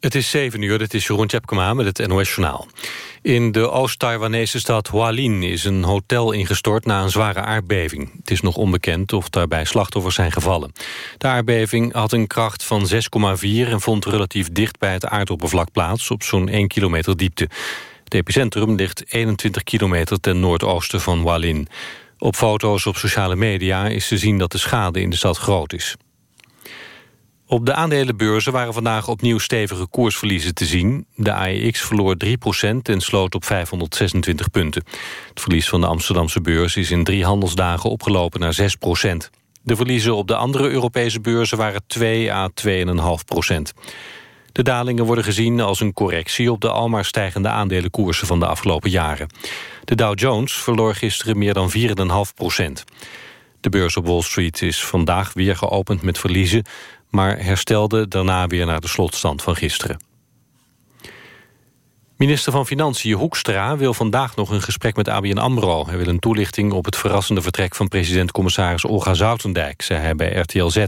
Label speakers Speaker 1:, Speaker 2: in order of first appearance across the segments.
Speaker 1: Het is 7 uur, dit is Jeroen Tjepkema met het NOS Journaal. In de Oost-Taiwanese stad Hualien is een hotel ingestort na een zware aardbeving. Het is nog onbekend of daarbij slachtoffers zijn gevallen. De aardbeving had een kracht van 6,4 en vond relatief dicht bij het aardoppervlak plaats... op zo'n 1 kilometer diepte. Het epicentrum ligt 21 kilometer ten noordoosten van Hualien. Op foto's op sociale media is te zien dat de schade in de stad groot is. Op de aandelenbeurzen waren vandaag opnieuw stevige koersverliezen te zien. De AEX verloor 3% en sloot op 526 punten. Het verlies van de Amsterdamse beurs is in drie handelsdagen opgelopen naar 6% De verliezen op de andere Europese beurzen waren 2 à 2,5% De dalingen worden gezien als een correctie op de almaar stijgende aandelenkoersen van de afgelopen jaren. De Dow Jones verloor gisteren meer dan 4,5% De beurs op Wall Street is vandaag weer geopend met verliezen maar herstelde daarna weer naar de slotstand van gisteren. Minister van Financiën Hoekstra wil vandaag nog een gesprek met ABN AMRO. Hij wil een toelichting op het verrassende vertrek van president-commissaris Olga Zoutendijk, zei hij bij RTL Z.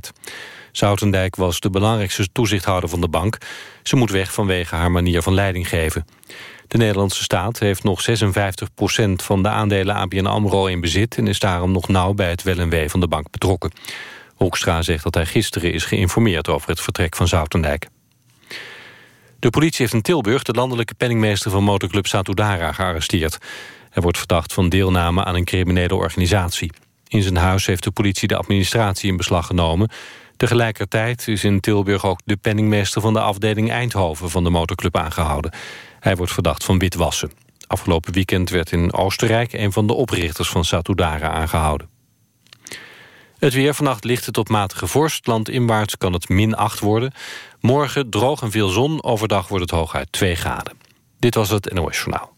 Speaker 1: Zoutendijk was de belangrijkste toezichthouder van de bank. Ze moet weg vanwege haar manier van leiding geven. De Nederlandse staat heeft nog 56% van de aandelen ABN AMRO in bezit... en is daarom nog nauw bij het wel en wee van de bank betrokken. Hoekstra zegt dat hij gisteren is geïnformeerd over het vertrek van Zoutendijk. De politie heeft in Tilburg de landelijke penningmeester van motorclub Satudara gearresteerd. Hij wordt verdacht van deelname aan een criminele organisatie. In zijn huis heeft de politie de administratie in beslag genomen. Tegelijkertijd is in Tilburg ook de penningmeester van de afdeling Eindhoven van de motorclub aangehouden. Hij wordt verdacht van witwassen. Afgelopen weekend werd in Oostenrijk een van de oprichters van Satudara aangehouden. Het weer vannacht ligt het op matige vorst. Landinwaarts kan het min 8 worden. Morgen droog en veel zon. Overdag wordt het hooguit 2 graden. Dit was het NOS Journaal.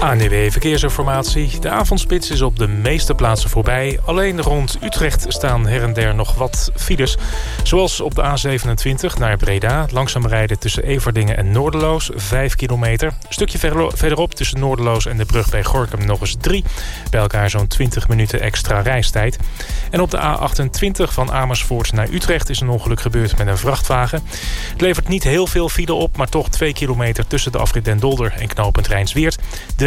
Speaker 2: ANDW Verkeersinformatie. De avondspits is op de meeste plaatsen voorbij. Alleen rond Utrecht staan her en der nog wat files. Zoals op de A27 naar Breda. Langzaam rijden tussen Everdingen en Noorderloos. 5 kilometer. Een stukje verderop tussen Noorderloos en de brug bij Gorkum nog eens 3. Bij elkaar zo'n 20 minuten extra reistijd. En op de A28 van Amersfoort naar Utrecht is een ongeluk gebeurd met een vrachtwagen. Het levert niet heel veel file op, maar toch 2 kilometer tussen de afrit Den Dolder en knooppunt Rijnsweert. De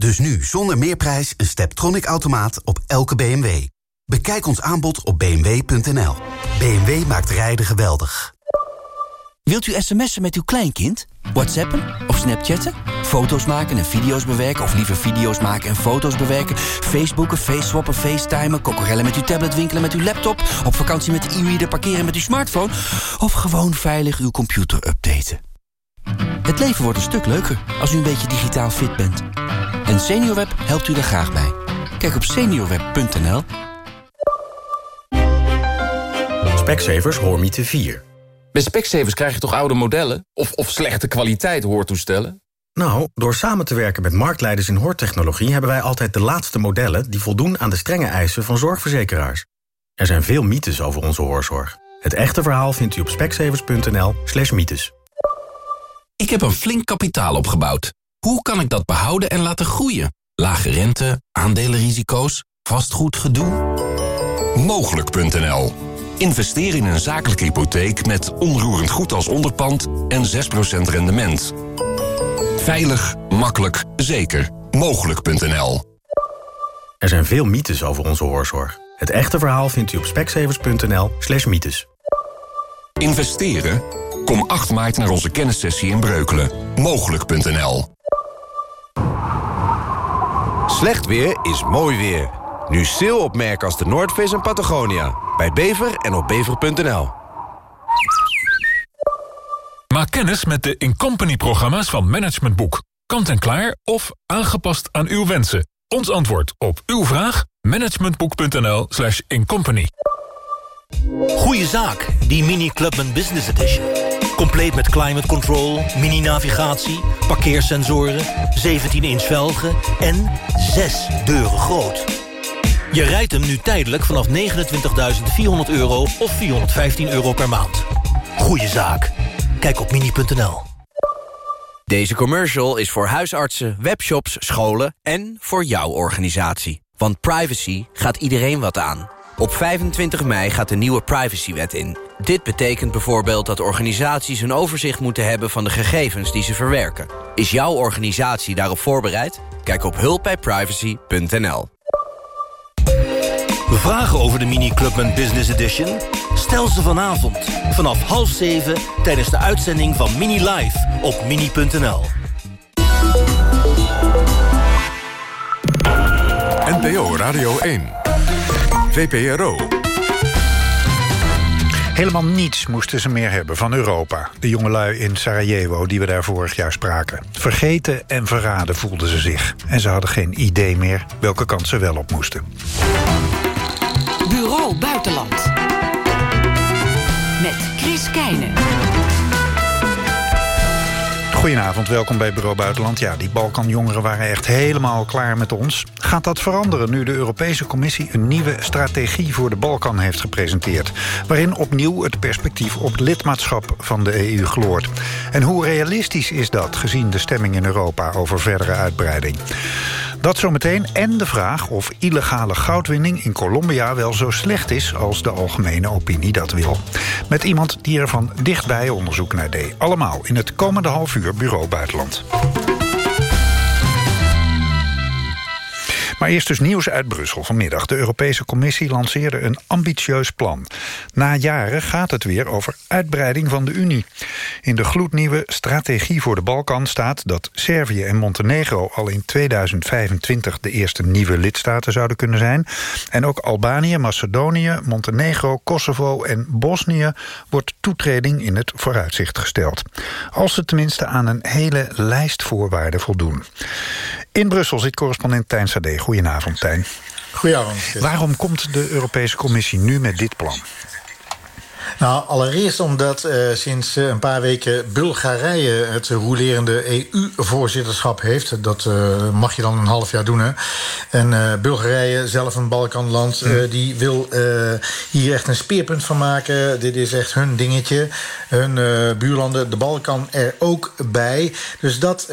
Speaker 3: Dus nu zonder meerprijs een Steptronic-automaat op elke BMW. Bekijk ons aanbod op bmw.nl. BMW maakt rijden geweldig.
Speaker 4: Wilt u sms'en met uw kleinkind? Whatsappen of snapchatten? Foto's maken en video's bewerken of liever video's maken en foto's bewerken? Facebooken, faceswappen, facetimen, kokkerellen met uw tablet winkelen met uw laptop? Op vakantie met de e-reader parkeren met uw smartphone? Of gewoon veilig uw computer updaten? Het leven wordt een stuk leuker als u een beetje digitaal fit bent. En SeniorWeb helpt u daar graag bij. Kijk op seniorweb.nl.
Speaker 5: Specsavers Hoormiete 4.
Speaker 6: Bij Specsavers krijg je toch oude modellen? Of, of slechte kwaliteit hoortoestellen?
Speaker 5: Nou, door samen te werken met marktleiders in hoortechnologie... hebben wij altijd de laatste modellen die voldoen aan de strenge eisen van zorgverzekeraars. Er zijn veel mythes over onze hoorzorg. Het echte verhaal vindt u op specsavers.nl slash mythes.
Speaker 7: Ik heb een flink kapitaal opgebouwd. Hoe kan ik dat behouden en laten groeien? Lage rente, aandelenrisico's, vastgoedgedoe?
Speaker 8: Mogelijk.nl Investeer in een zakelijke hypotheek met onroerend goed als onderpand en 6% rendement. Veilig, makkelijk, zeker. Mogelijk.nl
Speaker 5: Er zijn veel mythes over onze hoorzorg. Het echte verhaal vindt u op speksevers.nl slash mythes.
Speaker 8: Investeren? Kom 8 maart naar onze kennissessie in Breukelen. Mogelijk.nl
Speaker 9: Slecht weer is mooi weer. Nu sale op merken als de Noordface en Patagonia. Bij Bever en op bever.nl.
Speaker 10: Maak kennis met de Incompany-programma's van Management Boek. Kant en klaar of aangepast aan uw wensen. Ons antwoord op uw vraag? managementboek.nl slash incompany.
Speaker 11: Goeie zaak, die Mini Clubman Business Edition. Compleet met climate control, mini-navigatie, parkeersensoren, 17-inch velgen en 6 deuren groot. Je rijdt hem nu tijdelijk vanaf 29.400 euro of 415 euro per maand. Goeie zaak. Kijk op mini.nl.
Speaker 12: Deze commercial is voor huisartsen, webshops, scholen en voor jouw organisatie. Want privacy gaat iedereen wat aan. Op 25 mei gaat de nieuwe privacywet in. Dit betekent bijvoorbeeld dat organisaties een overzicht moeten hebben... van de gegevens die ze verwerken. Is jouw organisatie daarop voorbereid? Kijk op hulpbijprivacy.nl.
Speaker 11: Vragen over de Mini Clubman Business Edition? Stel ze vanavond vanaf half zeven tijdens de uitzending van Mini Live op mini.nl.
Speaker 13: NPO Radio 1. VPRO.
Speaker 14: Helemaal niets moesten ze meer hebben van Europa. De jongelui in Sarajevo die we daar vorig jaar spraken. Vergeten en verraden voelden ze zich. En ze hadden geen idee meer welke kant ze wel op moesten.
Speaker 15: Bureau Buitenland. Met Chris Keijnen.
Speaker 14: Goedenavond, welkom bij Bureau Buitenland. Ja, die Balkanjongeren waren echt helemaal klaar met ons. Gaat dat veranderen nu de Europese Commissie... een nieuwe strategie voor de Balkan heeft gepresenteerd... waarin opnieuw het perspectief op lidmaatschap van de EU gloort? En hoe realistisch is dat, gezien de stemming in Europa... over verdere uitbreiding? Dat zometeen en de vraag of illegale goudwinning in Colombia wel zo slecht is als de algemene opinie dat wil. Met iemand die er van dichtbij onderzoek naar deed. Allemaal in het komende half uur Bureau Buitenland. Maar eerst dus nieuws uit Brussel vanmiddag. De Europese Commissie lanceerde een ambitieus plan. Na jaren gaat het weer over uitbreiding van de Unie. In de gloednieuwe strategie voor de Balkan staat dat Servië en Montenegro al in 2025 de eerste nieuwe lidstaten zouden kunnen zijn. En ook Albanië, Macedonië, Montenegro, Kosovo en Bosnië wordt toetreding in het vooruitzicht gesteld. Als ze tenminste aan een hele lijst voorwaarden voldoen. In Brussel zit correspondent Tijn Sade. Goedenavond, Tijn.
Speaker 16: Goedenavond.
Speaker 14: Waarom komt de Europese Commissie nu met dit plan?
Speaker 16: Nou, allereerst omdat uh, sinds uh, een paar weken Bulgarije het rolerende EU-voorzitterschap heeft. Dat uh, mag je dan een half jaar doen. Hè? En Bulgarije, zelf een Balkanland, mm. die wil hier echt een speerpunt van maken. Dit is echt hun dingetje. Hun buurlanden, de Balkan er ook bij. Dus dat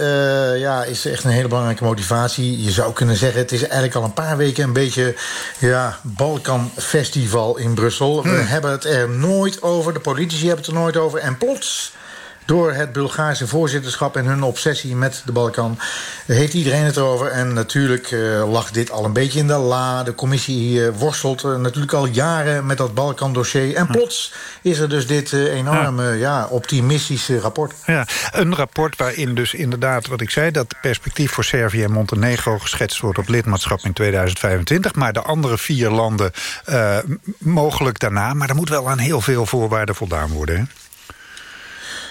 Speaker 16: ja, is echt een hele belangrijke motivatie. Je zou kunnen zeggen, het is eigenlijk al een paar weken een beetje ja, Balkan-festival in Brussel. Mm. We hebben het er nooit over, de politici hebben het er nooit over. En plots door het Bulgaarse voorzitterschap en hun obsessie met de Balkan... heeft iedereen het erover. En natuurlijk uh, lag dit al een beetje in de la. De commissie uh, worstelt uh, natuurlijk al jaren met dat Balkan-dossier. En plots is er dus dit enorme ja. ja. optimistische rapport.
Speaker 14: Ja, een rapport waarin dus inderdaad, wat ik zei... dat perspectief voor Servië en Montenegro geschetst wordt... op lidmaatschap in 2025. Maar de andere vier landen mogelijk daarna. Maar er moet wel aan heel veel voorwaarden voldaan worden, hè?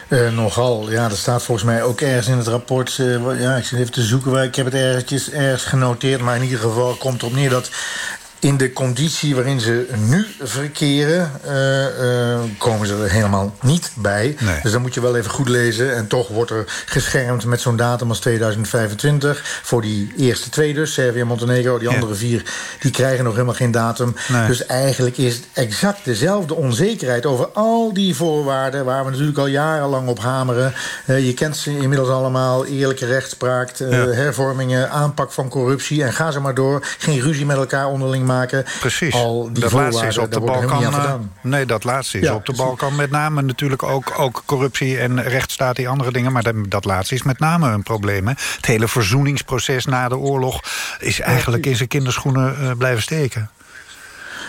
Speaker 16: Uh, nogal, ja, dat staat volgens mij ook ergens in het rapport. Uh, ja, ik zit even te zoeken, ik heb het ergens, ergens genoteerd. Maar in ieder geval komt erop neer dat in de conditie waarin ze nu verkeren, uh, uh, komen ze er helemaal niet bij. Nee. Dus dan moet je wel even goed lezen. En toch wordt er geschermd met zo'n datum als 2025. Voor die eerste twee dus, Servië en Montenegro. Die andere ja. vier, die krijgen nog helemaal geen datum. Nee. Dus eigenlijk is het exact dezelfde onzekerheid over al die voorwaarden... waar we natuurlijk al jarenlang op hameren. Uh, je kent ze inmiddels allemaal. Eerlijke rechtspraak, ja. hervormingen, aanpak van corruptie. En ga ze maar door. Geen ruzie met elkaar onderling maken.
Speaker 14: Precies.
Speaker 16: Al die
Speaker 14: dat laatste is op de Balkan. Nee, dat laatste is
Speaker 16: Ja,
Speaker 14: op de. Balkan met name natuurlijk ook, ook corruptie en rechtsstaat, die andere dingen. Maar dat, dat laatste is met name een probleem. Hè. Het hele verzoeningsproces na de oorlog is eigenlijk in zijn kinderschoenen uh, blijven steken.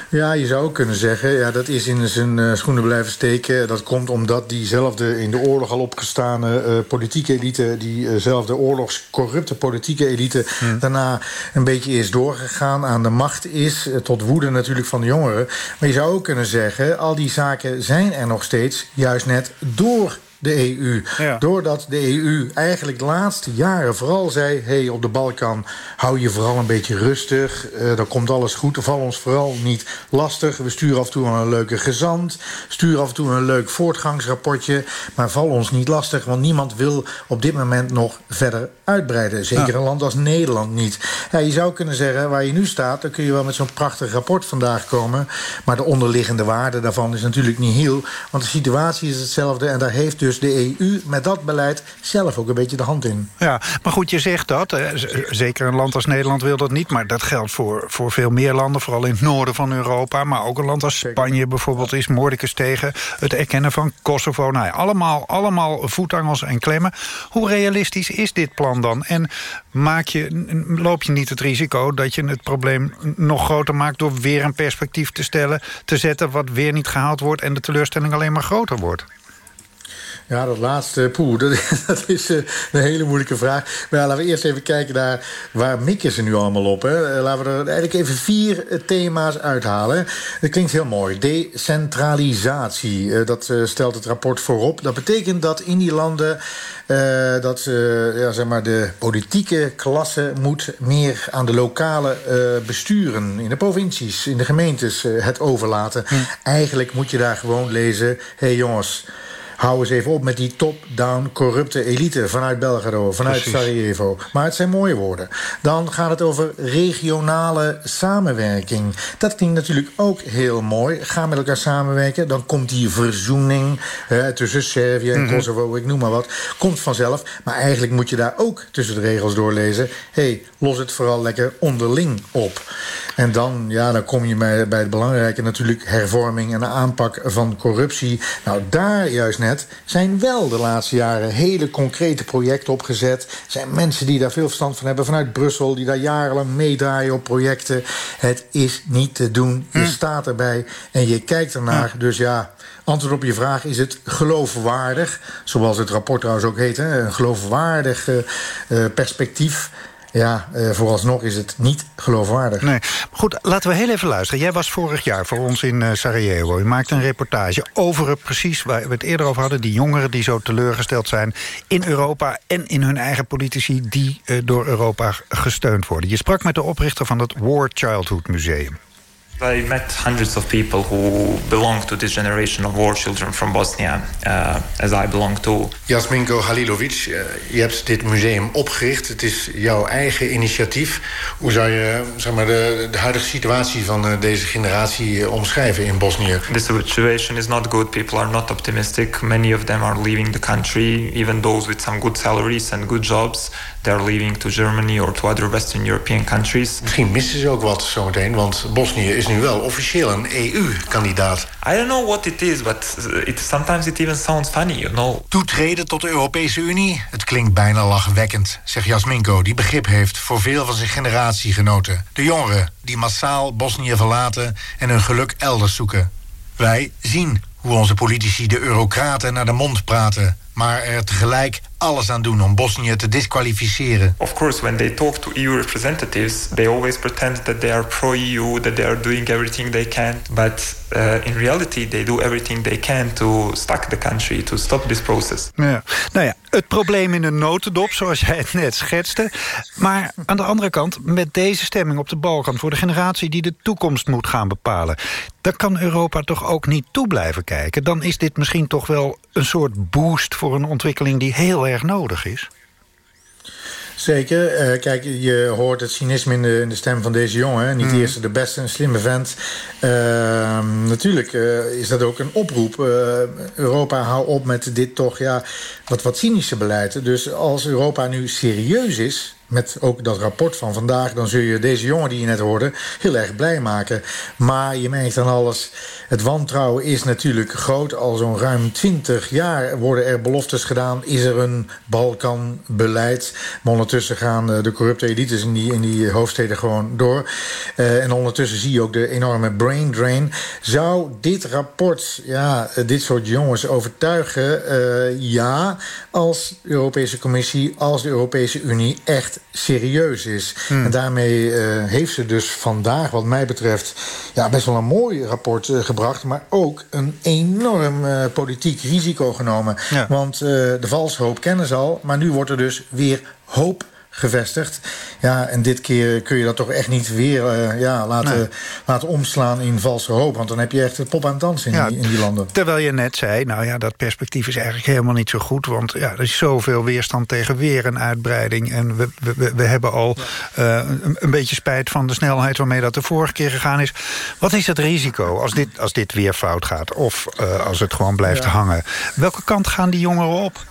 Speaker 16: Ja, je zou ook kunnen zeggen, ja, dat is in zijn uh, schoenen blijven steken. Dat komt omdat diezelfde in de oorlog al opgestane uh, politieke elite... diezelfde oorlogscorrupte politieke elite... Hmm. daarna een beetje is doorgegaan, aan de macht is... Uh, tot woede natuurlijk van de jongeren. Maar je zou ook kunnen zeggen, al die zaken zijn er nog steeds... juist net door de EU. Doordat de EU eigenlijk de laatste jaren vooral zei... hey, op de Balkan hou je vooral een beetje rustig. Uh, dan komt alles goed. Val ons vooral niet lastig. We sturen af en toe een leuke gezant. Sturen af en toe een leuk voortgangsrapportje. Maar val ons niet lastig, want niemand wil op dit moment nog verder uitbreiden. Zeker een land als Nederland niet. Ja, je zou kunnen zeggen, waar je nu staat... dan kun je wel met zo'n prachtig rapport vandaag komen. Maar de onderliggende waarde daarvan is natuurlijk niet heel. Want de situatie is hetzelfde en daar heeft dus de EU met dat beleid zelf ook een beetje de hand in.
Speaker 14: Ja, maar goed, je zegt dat. Zeker een land als Nederland wil dat niet. Maar dat geldt voor, voor veel meer landen, vooral in het noorden van Europa. Maar ook een land als Spanje bijvoorbeeld is moordicus tegen. Het erkennen van Kosovo. Nou ja, allemaal, allemaal voetangels en klemmen. Hoe realistisch is dit plan dan? En maak je, loop je niet het risico dat je het probleem nog groter maakt... door weer een perspectief te stellen, te zetten... wat weer niet gehaald wordt en de teleurstelling alleen maar groter wordt?
Speaker 16: Ja, dat laatste, poeh, dat, dat is uh, een hele moeilijke vraag. Maar ja, laten we eerst even kijken naar waar mikken ze nu allemaal op. Hè. Eh, laten we er eigenlijk even vier uh, thema's uithalen. Dat klinkt heel mooi. Decentralisatie, dat stelt het rapport voorop. Dat betekent dat in die landen... dat ja, zeg maar de politieke klasse moet meer aan de lokale besturen... in de provincies, in de gemeentes het overlaten. Hm. Eigenlijk moet je daar gewoon lezen... hé hey jongens hou eens even op met die top-down corrupte elite vanuit Belgrado, vanuit Sarajevo. Maar het zijn mooie woorden. Dan gaat het over regionale samenwerking. Dat klinkt natuurlijk ook heel mooi. Ga met elkaar samenwerken. Dan komt die verzoening tussen Servië en mhm. Kosovo, ik noem maar wat. Komt vanzelf. Maar eigenlijk moet je daar ook tussen de regels doorlezen. hey, los het vooral lekker onderling op. En dan, ja, dan kom je bij, bij het belangrijke natuurlijk... hervorming en aanpak van corruptie. Nou, daar juist net zijn wel de laatste jaren... hele concrete projecten opgezet. Er zijn mensen die daar veel verstand van hebben vanuit Brussel... die daar jarenlang meedraaien op projecten. Het is niet te doen. Je hm. staat erbij en je kijkt ernaar. Dus ja, antwoord op je vraag, is het geloofwaardig? Zoals het rapport trouwens ook heet, hè? een geloofwaardig uh, perspectief... Ja, uh, vooralsnog is het niet geloofwaardig.
Speaker 14: Nee. Goed, laten we heel even luisteren. Jij was vorig jaar voor ons in uh, Sarajevo. Je maakte een reportage over het precies waar we het eerder over hadden... die jongeren die zo teleurgesteld zijn in Europa... en in hun eigen politici die uh, door Europa gesteund worden. Je sprak met de oprichter van het War Childhood Museum.
Speaker 17: I met hundreds of people who belong to this generation of war children from Bosnia, uh, as I belong to.
Speaker 16: Jasminko Halilovic, uh, je hebt dit museum opgericht. Het is jouw eigen initiatief. Hoe zou je zeg maar, de, de huidige situatie van uh, deze generatie omschrijven in Bosnië?
Speaker 17: The situation is not good. People are not optimistic. Many of them are leaving the country, even those with some good salaries and good jobs they're leaving to Germany or to other Western European countries.
Speaker 16: Misschien missen ze ook wat zometeen, want Bosnië is nu wel officieel een EU-kandidaat.
Speaker 17: I don't know what it is, but it, sometimes it even sounds funny, you know.
Speaker 16: Toetreden tot de Europese Unie? Het klinkt bijna lachwekkend, zegt Jasminko, die begrip heeft voor veel van zijn generatiegenoten. De jongeren die massaal Bosnië verlaten en hun geluk elders zoeken. Wij zien hoe onze politici de eurocraten naar de mond praten maar er tegelijk alles aan doen om Bosnië te disqualificeren.
Speaker 17: Of course, when they talk to EU representatives, they always pretend that they are pro-EU, that they are doing everything they can. But uh, in reality, they do everything they can to stuck the country, to stop this process.
Speaker 14: Ja. Nou ja, het probleem in een notendop, zoals jij het net schetste. Maar aan de andere kant, met deze stemming op de Balkan... voor de generatie die de toekomst moet gaan bepalen... dan kan Europa toch ook niet toe blijven kijken. Dan is dit misschien toch wel een soort boost... voor een ontwikkeling die heel erg nodig is.
Speaker 16: Zeker. Uh, kijk, je hoort het cynisme in de, in de stem van deze jongen. Niet mm. de eerste, de beste, een slimme vent. Uh, natuurlijk uh, is dat ook een oproep. Europa, hou op met dit toch ja, wat, wat cynische beleid. Dus als Europa nu serieus is met ook dat rapport van vandaag... dan zul je deze jongen die je net hoorde heel erg blij maken. Maar je merkt dan alles... het wantrouwen is natuurlijk groot. Al zo'n ruim twintig jaar worden er beloftes gedaan. Is er een Balkanbeleid. Maar ondertussen gaan eh, de corrupte elites in die, in die hoofdsteden gewoon door. Uh, en ondertussen zie je ook de enorme brain drain. Zou dit rapport ja, dit soort jongens overtuigen? Ja, als Europese Commissie, als de Europese Unie... echt echt serieus is. En daarmee eh, heeft ze dus vandaag, wat mij betreft... Ja, best wel een mooi rapport eh, gebracht... maar ook een enorm eh, politiek risico genomen. Want de valshoop kennen ze al, maar nu wordt er dus weer hoop gevestigd. Ja, en dit keer kun je dat toch echt niet weer uh, ja, laten, nee. laten omslaan in valse hoop. Want dan heb je echt het pop aan het dansen in, ja, die, in die landen.
Speaker 14: Terwijl je net zei, nou ja, dat perspectief is eigenlijk helemaal niet zo goed. Want ja, er is zoveel weerstand tegen weer een uitbreiding. En we, we, we hebben al uh, een, een, beetje spijt van de snelheid waarmee dat de vorige keer gegaan is. Wat is het risico als dit, als dit weer fout gaat? Of uh, als het gewoon blijft ja. hangen? Welke kant gaan die jongeren op?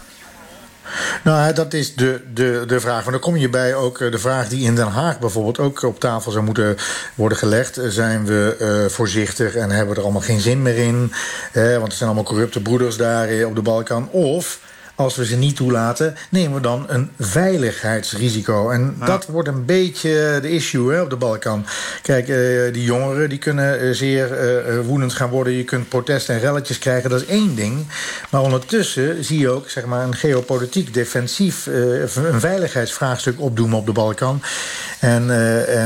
Speaker 16: Nou, dat is de, de, de vraag. Maar dan kom je bij ook de vraag die in Den Haag bijvoorbeeld ook op tafel zou moeten worden gelegd. Zijn we uh, voorzichtig en hebben we er allemaal geen zin meer in? Eh, want er zijn allemaal corrupte broeders daar op de Balkan. Of als we ze niet toelaten, nemen we dan een veiligheidsrisico. En ja. dat wordt een beetje de issue hè, op de Balkan. Kijk, uh, die jongeren die kunnen uh, zeer uh, woedend gaan worden. Je kunt protesten en relletjes krijgen, dat is één ding. Maar ondertussen zie je ook zeg maar, een geopolitiek, defensief... een veiligheidsvraagstuk opdoemen op de Balkan. En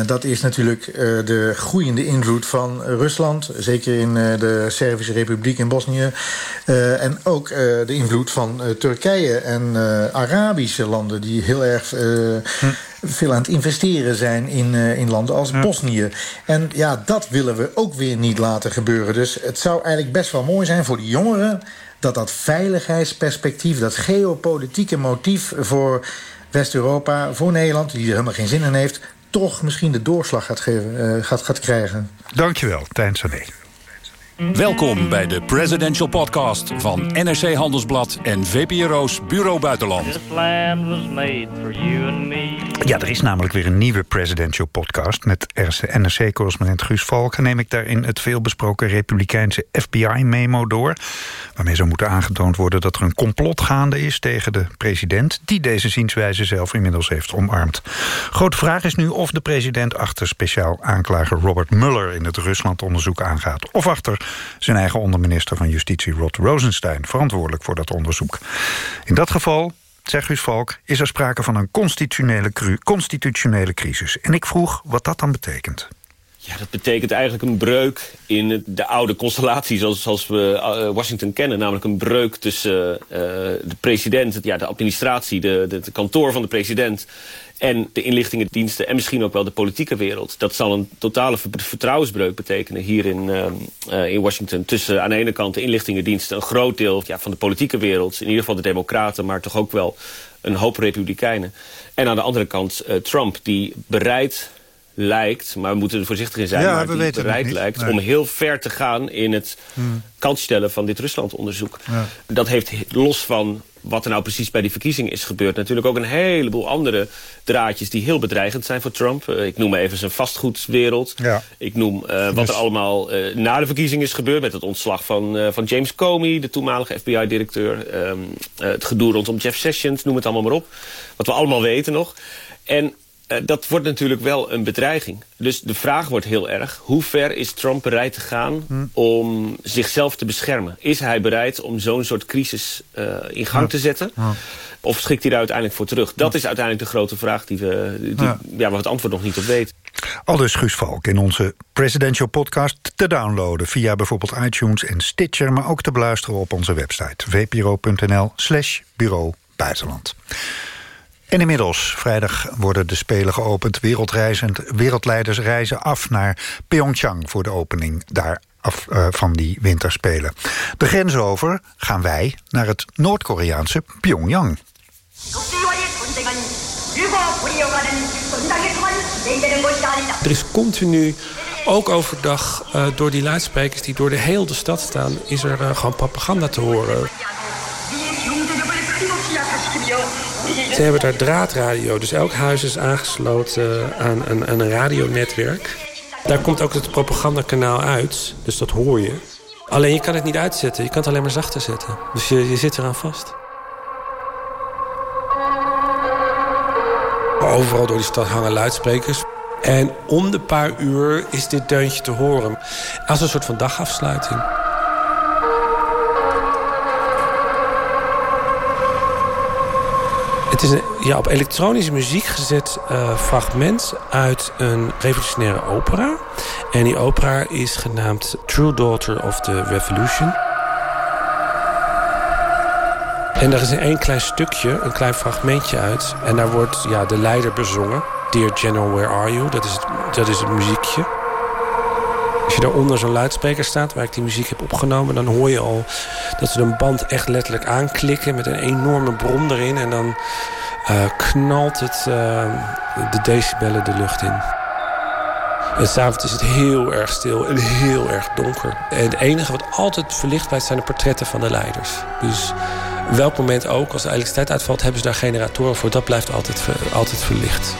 Speaker 16: dat is natuurlijk de groeiende invloed van Rusland. Zeker in de Servische Republiek in Bosnië. en ook de invloed van Turkije. Turkije en uh, Arabische landen die heel erg hm. veel aan het investeren zijn in, uh, in landen als. Bosnië. En ja, dat willen we ook weer niet laten gebeuren. Dus het zou eigenlijk best wel mooi zijn voor de jongeren dat dat veiligheidsperspectief, dat geopolitieke motief voor West-Europa, voor Nederland, die er helemaal geen zin in heeft, toch misschien de doorslag gaat, geven, gaat, gaat krijgen.
Speaker 14: Dankjewel, Tijn Sané.
Speaker 18: Welkom bij de Presidential Podcast van NRC Handelsblad en VPRO's Bureau Buitenland.
Speaker 14: Ja, er is namelijk weer een nieuwe Presidential Podcast... met NRC-correspondent Guus Valk. neem ik daarin het veelbesproken republikeinse FBI-memo door... waarmee zou moeten aangetoond worden dat er een complot gaande is... tegen de president, die deze zienswijze zelf inmiddels heeft omarmd. Grote vraag is nu of de president achter speciaal aanklager Robert Mueller... in het Rusland-onderzoek aangaat, of achter zijn eigen onderminister van Justitie Rod Rosenstein... verantwoordelijk voor dat onderzoek. In dat geval, zegt Guus Valk, is er sprake van een constitutionele, constitutionele crisis. En ik vroeg wat dat dan betekent.
Speaker 19: Ja, dat betekent eigenlijk een breuk in de oude constellatie zoals, zoals we Washington kennen. Namelijk een breuk tussen uh, de president, ja, de administratie, de, de kantoor van de president en de inlichtingendiensten en misschien ook wel de politieke wereld. Dat zal een totale vertrouwensbreuk betekenen hier in, uh, in Washington. Tussen aan de ene kant de inlichtingendiensten, een groot deel van de politieke wereld. In ieder geval de democraten, maar toch ook wel een hoop republikeinen. En aan de andere kant Trump, die bereid lijkt, maar we moeten er voorzichtig in zijn...
Speaker 14: Ja,
Speaker 19: maar die bereid lijkt nee. om heel ver te gaan in het hmm. kantstellen van dit Rusland-onderzoek. Ja. Dat heeft los van wat er nou precies bij die verkiezingen is gebeurd... natuurlijk ook een heleboel andere draadjes die heel bedreigend zijn voor Trump. Uh, ik noem even zijn vastgoedwereld. Ja. Ik noem uh, wat dus... er allemaal uh, na de verkiezingen is gebeurd... met het ontslag van, van James Comey, de toenmalige FBI-directeur. Um, het gedoe rondom Jeff Sessions, noem het allemaal maar op. Wat we allemaal weten nog. En dat wordt natuurlijk wel een bedreiging. Dus de vraag wordt heel erg... hoe ver is Trump bereid te gaan hm. om zichzelf te beschermen? Is hij bereid om zo'n soort crisis uh, in gang ja. te zetten? Ja. Of schikt hij daar uiteindelijk voor terug? Dat is uiteindelijk de grote vraag die we, die, ja. ja. we het antwoord nog niet op weten.
Speaker 14: Aldus Guus Valk in onze Presidential Podcast te downloaden... via bijvoorbeeld iTunes en Stitcher... maar ook te beluisteren op onze website vpro.nl slash bureau buitenland. En inmiddels, vrijdag worden de Spelen geopend. Wereldleiders reizen af naar Pyeongchang... voor de opening daar af, uh, van die winterspelen. De grens over gaan wij naar het Noord-Koreaanse Pyongyang.
Speaker 20: Er is continu, ook overdag, uh, door die luidsprekers... die door de hele stad staan, is er uh, gewoon propaganda te horen. Ze hebben daar draadradio, dus elk huis is aangesloten aan een, aan een radionetwerk. Daar komt ook het propagandakanaal uit, dus dat hoor je. Alleen je kan het niet uitzetten, je kan het alleen maar zachter zetten. Dus je, je zit eraan vast. Overal door die stad hangen luidsprekers. En om de paar uur is dit deuntje te horen. Als een soort van dagafsluiting. Het is een ja, op elektronische muziek gezet uh, fragment uit een revolutionaire opera. En die opera is genaamd True Daughter of the Revolution. En daar is één klein stukje, een klein fragmentje uit. En daar wordt ja, de leider bezongen. Dear General, where are you? Dat is dat is het muziekje. Als je daaronder zo'n luidspreker staat waar ik die muziek heb opgenomen... dan hoor je al dat ze een band echt letterlijk aanklikken... met een enorme bron erin. En dan uh, knalt het uh, de decibellen de lucht in. En s'avonds is het heel erg stil en heel erg donker. En het enige wat altijd verlicht blijft zijn de portretten van de leiders. Dus welk moment ook, als de elektriciteit uitvalt... hebben ze daar generatoren voor. Dat blijft altijd, altijd verlicht.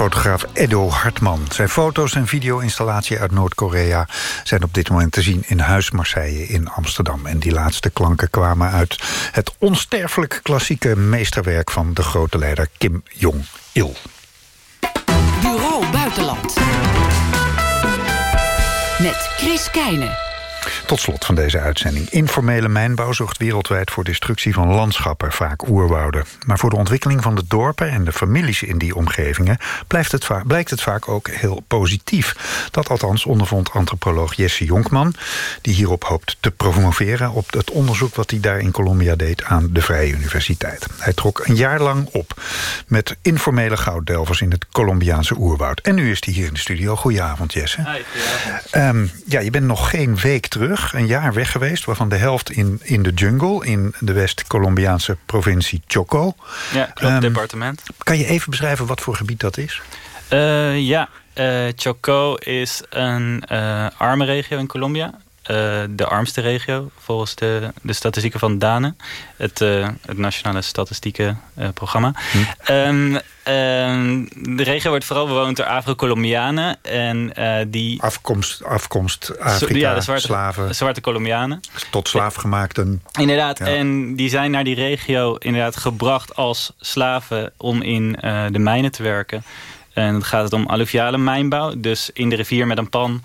Speaker 14: Fotograaf Edo Hartman. Zijn foto's en video-installatie uit Noord-Korea... zijn op dit moment te zien in Huis Marseille in Amsterdam. En die laatste klanken kwamen uit het onsterfelijk klassieke meesterwerk... van de grote leider Kim Jong-il.
Speaker 15: Bureau Buitenland. Met Chris Keijnen.
Speaker 14: Tot slot van deze uitzending. Informele mijnbouw zorgt wereldwijd voor destructie van landschappen, vaak oerwouden. Maar voor de ontwikkeling van de dorpen en de families in die omgevingen... Blijft het blijkt het vaak ook heel positief. Dat althans ondervond antropoloog Jesse Jonkman... die hierop hoopt te promoveren op het onderzoek... wat hij daar in Colombia deed aan de Vrije Universiteit. Hij trok een jaar lang op met informele gouddelvers... in het Colombiaanse oerwoud. En nu is hij hier in de studio. Goedenavond, Jesse. Hi, um, ja, je bent nog geen week terug een jaar weg geweest... waarvan de helft in, in de jungle, in de West-Colombiaanse provincie Choco.
Speaker 21: Ja, klopt, um, departement.
Speaker 14: Kan je even beschrijven wat voor gebied dat is?
Speaker 21: Uh, ja, uh, Choco is een uh, arme regio in Colombia. Uh, de armste regio volgens de, de statistieken van DANE. Het, uh, het Nationale Statistieke uh, Programma. Hm. Um, um, de regio wordt vooral bewoond door Afro-Colombianen. En die...
Speaker 14: Afkomst, afkomst Afrika,
Speaker 21: ja, de zwarte,
Speaker 14: slaven.
Speaker 21: zwarte Colombianen.
Speaker 14: Tot slaafgemaakten.
Speaker 21: Inderdaad, ja. en die zijn naar die regio inderdaad gebracht als slaven... om in de mijnen te werken. En dan gaat het om alluviale mijnbouw. Dus in de rivier met een pan...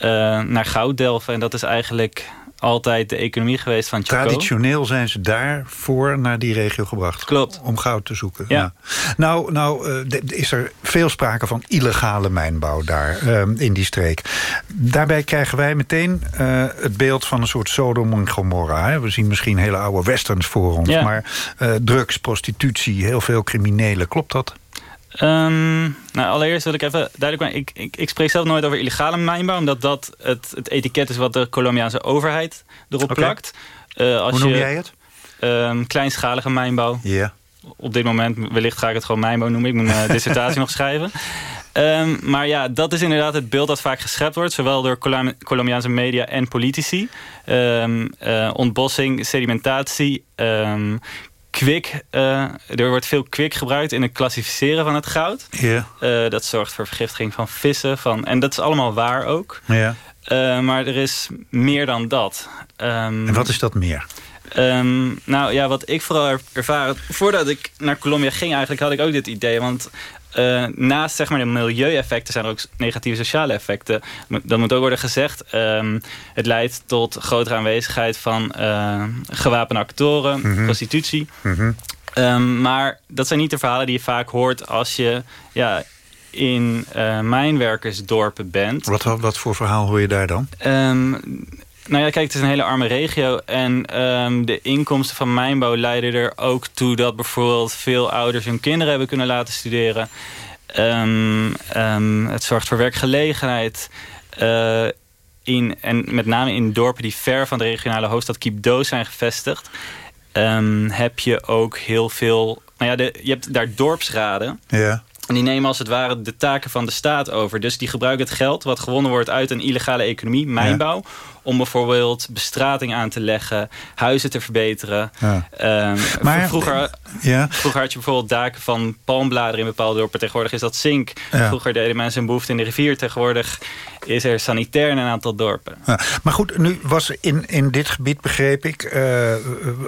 Speaker 21: Uh, naar goud delven. En dat is eigenlijk altijd de economie geweest van Choco.
Speaker 14: Traditioneel zijn ze daarvoor naar die regio gebracht.
Speaker 21: Klopt.
Speaker 14: Om goud te zoeken.
Speaker 21: Ja. ja.
Speaker 14: Nou, nou uh, is er veel sprake van illegale mijnbouw daar uh, in die streek. Daarbij krijgen wij meteen het beeld van een soort Sodom en Gomorra. Hè. We zien misschien hele oude westerns voor ons.
Speaker 21: Ja.
Speaker 14: Maar drugs, prostitutie, heel veel criminelen. Klopt dat?
Speaker 21: Um, nou, allereerst wil ik even duidelijk maken. Ik, ik, ik, spreek zelf nooit over illegale mijnbouw. Omdat dat het, het etiket is wat de Colombiaanse overheid erop okay. plakt.
Speaker 14: Uh, als Hoe noem
Speaker 21: je,
Speaker 14: jij het?
Speaker 21: Um, kleinschalige mijnbouw.
Speaker 14: Ja. Yeah.
Speaker 21: Op dit moment, wellicht ga ik het gewoon mijnbouw noemen. Ik moet mijn dissertatie nog schrijven. Um, maar ja, dat is inderdaad het beeld dat vaak geschept wordt. Zowel door Colombiaanse media en politici. Um, uh, ontbossing, sedimentatie, um, kwik. Uh, er wordt veel kwik gebruikt in het klassificeren van het goud.
Speaker 14: Ja.
Speaker 21: Uh, dat zorgt voor vergiftiging van vissen. Van, en dat is allemaal waar ook.
Speaker 14: Ja.
Speaker 21: Uh, maar er is meer dan dat. Um,
Speaker 14: en wat is dat meer?
Speaker 21: Um, nou ja, wat ik vooral heb ervaren... Voordat ik naar Colombia ging eigenlijk had ik ook dit idee. Want uh, naast zeg maar, de milieueffecten zijn er ook negatieve sociale effecten. Dat moet ook worden gezegd. Um, het leidt tot grotere aanwezigheid van uh, gewapende actoren, mm -hmm. prostitutie.
Speaker 14: Mm -hmm.
Speaker 21: um, maar dat zijn niet de verhalen die je vaak hoort als je ja, in uh, mijnwerkersdorpen bent.
Speaker 14: Wat, wat voor verhaal hoor je daar dan?
Speaker 21: Um, nou ja, kijk, het is een hele arme regio. En um, de inkomsten van mijnbouw leiden er ook toe... dat bijvoorbeeld veel ouders hun kinderen hebben kunnen laten studeren. Um, um, het zorgt voor werkgelegenheid. Uh, in, en met name in dorpen die ver van de regionale hoofdstad Quibdó zijn gevestigd... heb je ook heel veel... Nou ja, je hebt daar dorpsraden...
Speaker 14: Ja.
Speaker 21: En die nemen als het ware de taken van de staat over. Dus die gebruiken het geld wat gewonnen wordt uit een illegale economie, mijnbouw... Ja om bijvoorbeeld bestrating aan te leggen, huizen te verbeteren.
Speaker 14: Ja.
Speaker 21: Ehm,
Speaker 14: Maar-
Speaker 21: vroeger,
Speaker 14: Ja.
Speaker 21: vroeger had je bijvoorbeeld daken van palmbladeren in bepaalde dorpen. Tegenwoordig is dat zink. Vroeger deden mensen een behoefte in de rivier. Tegenwoordig is er sanitair in een aantal dorpen.
Speaker 14: Ja, maar goed, nu was in, in dit gebied, begreep ik... eh,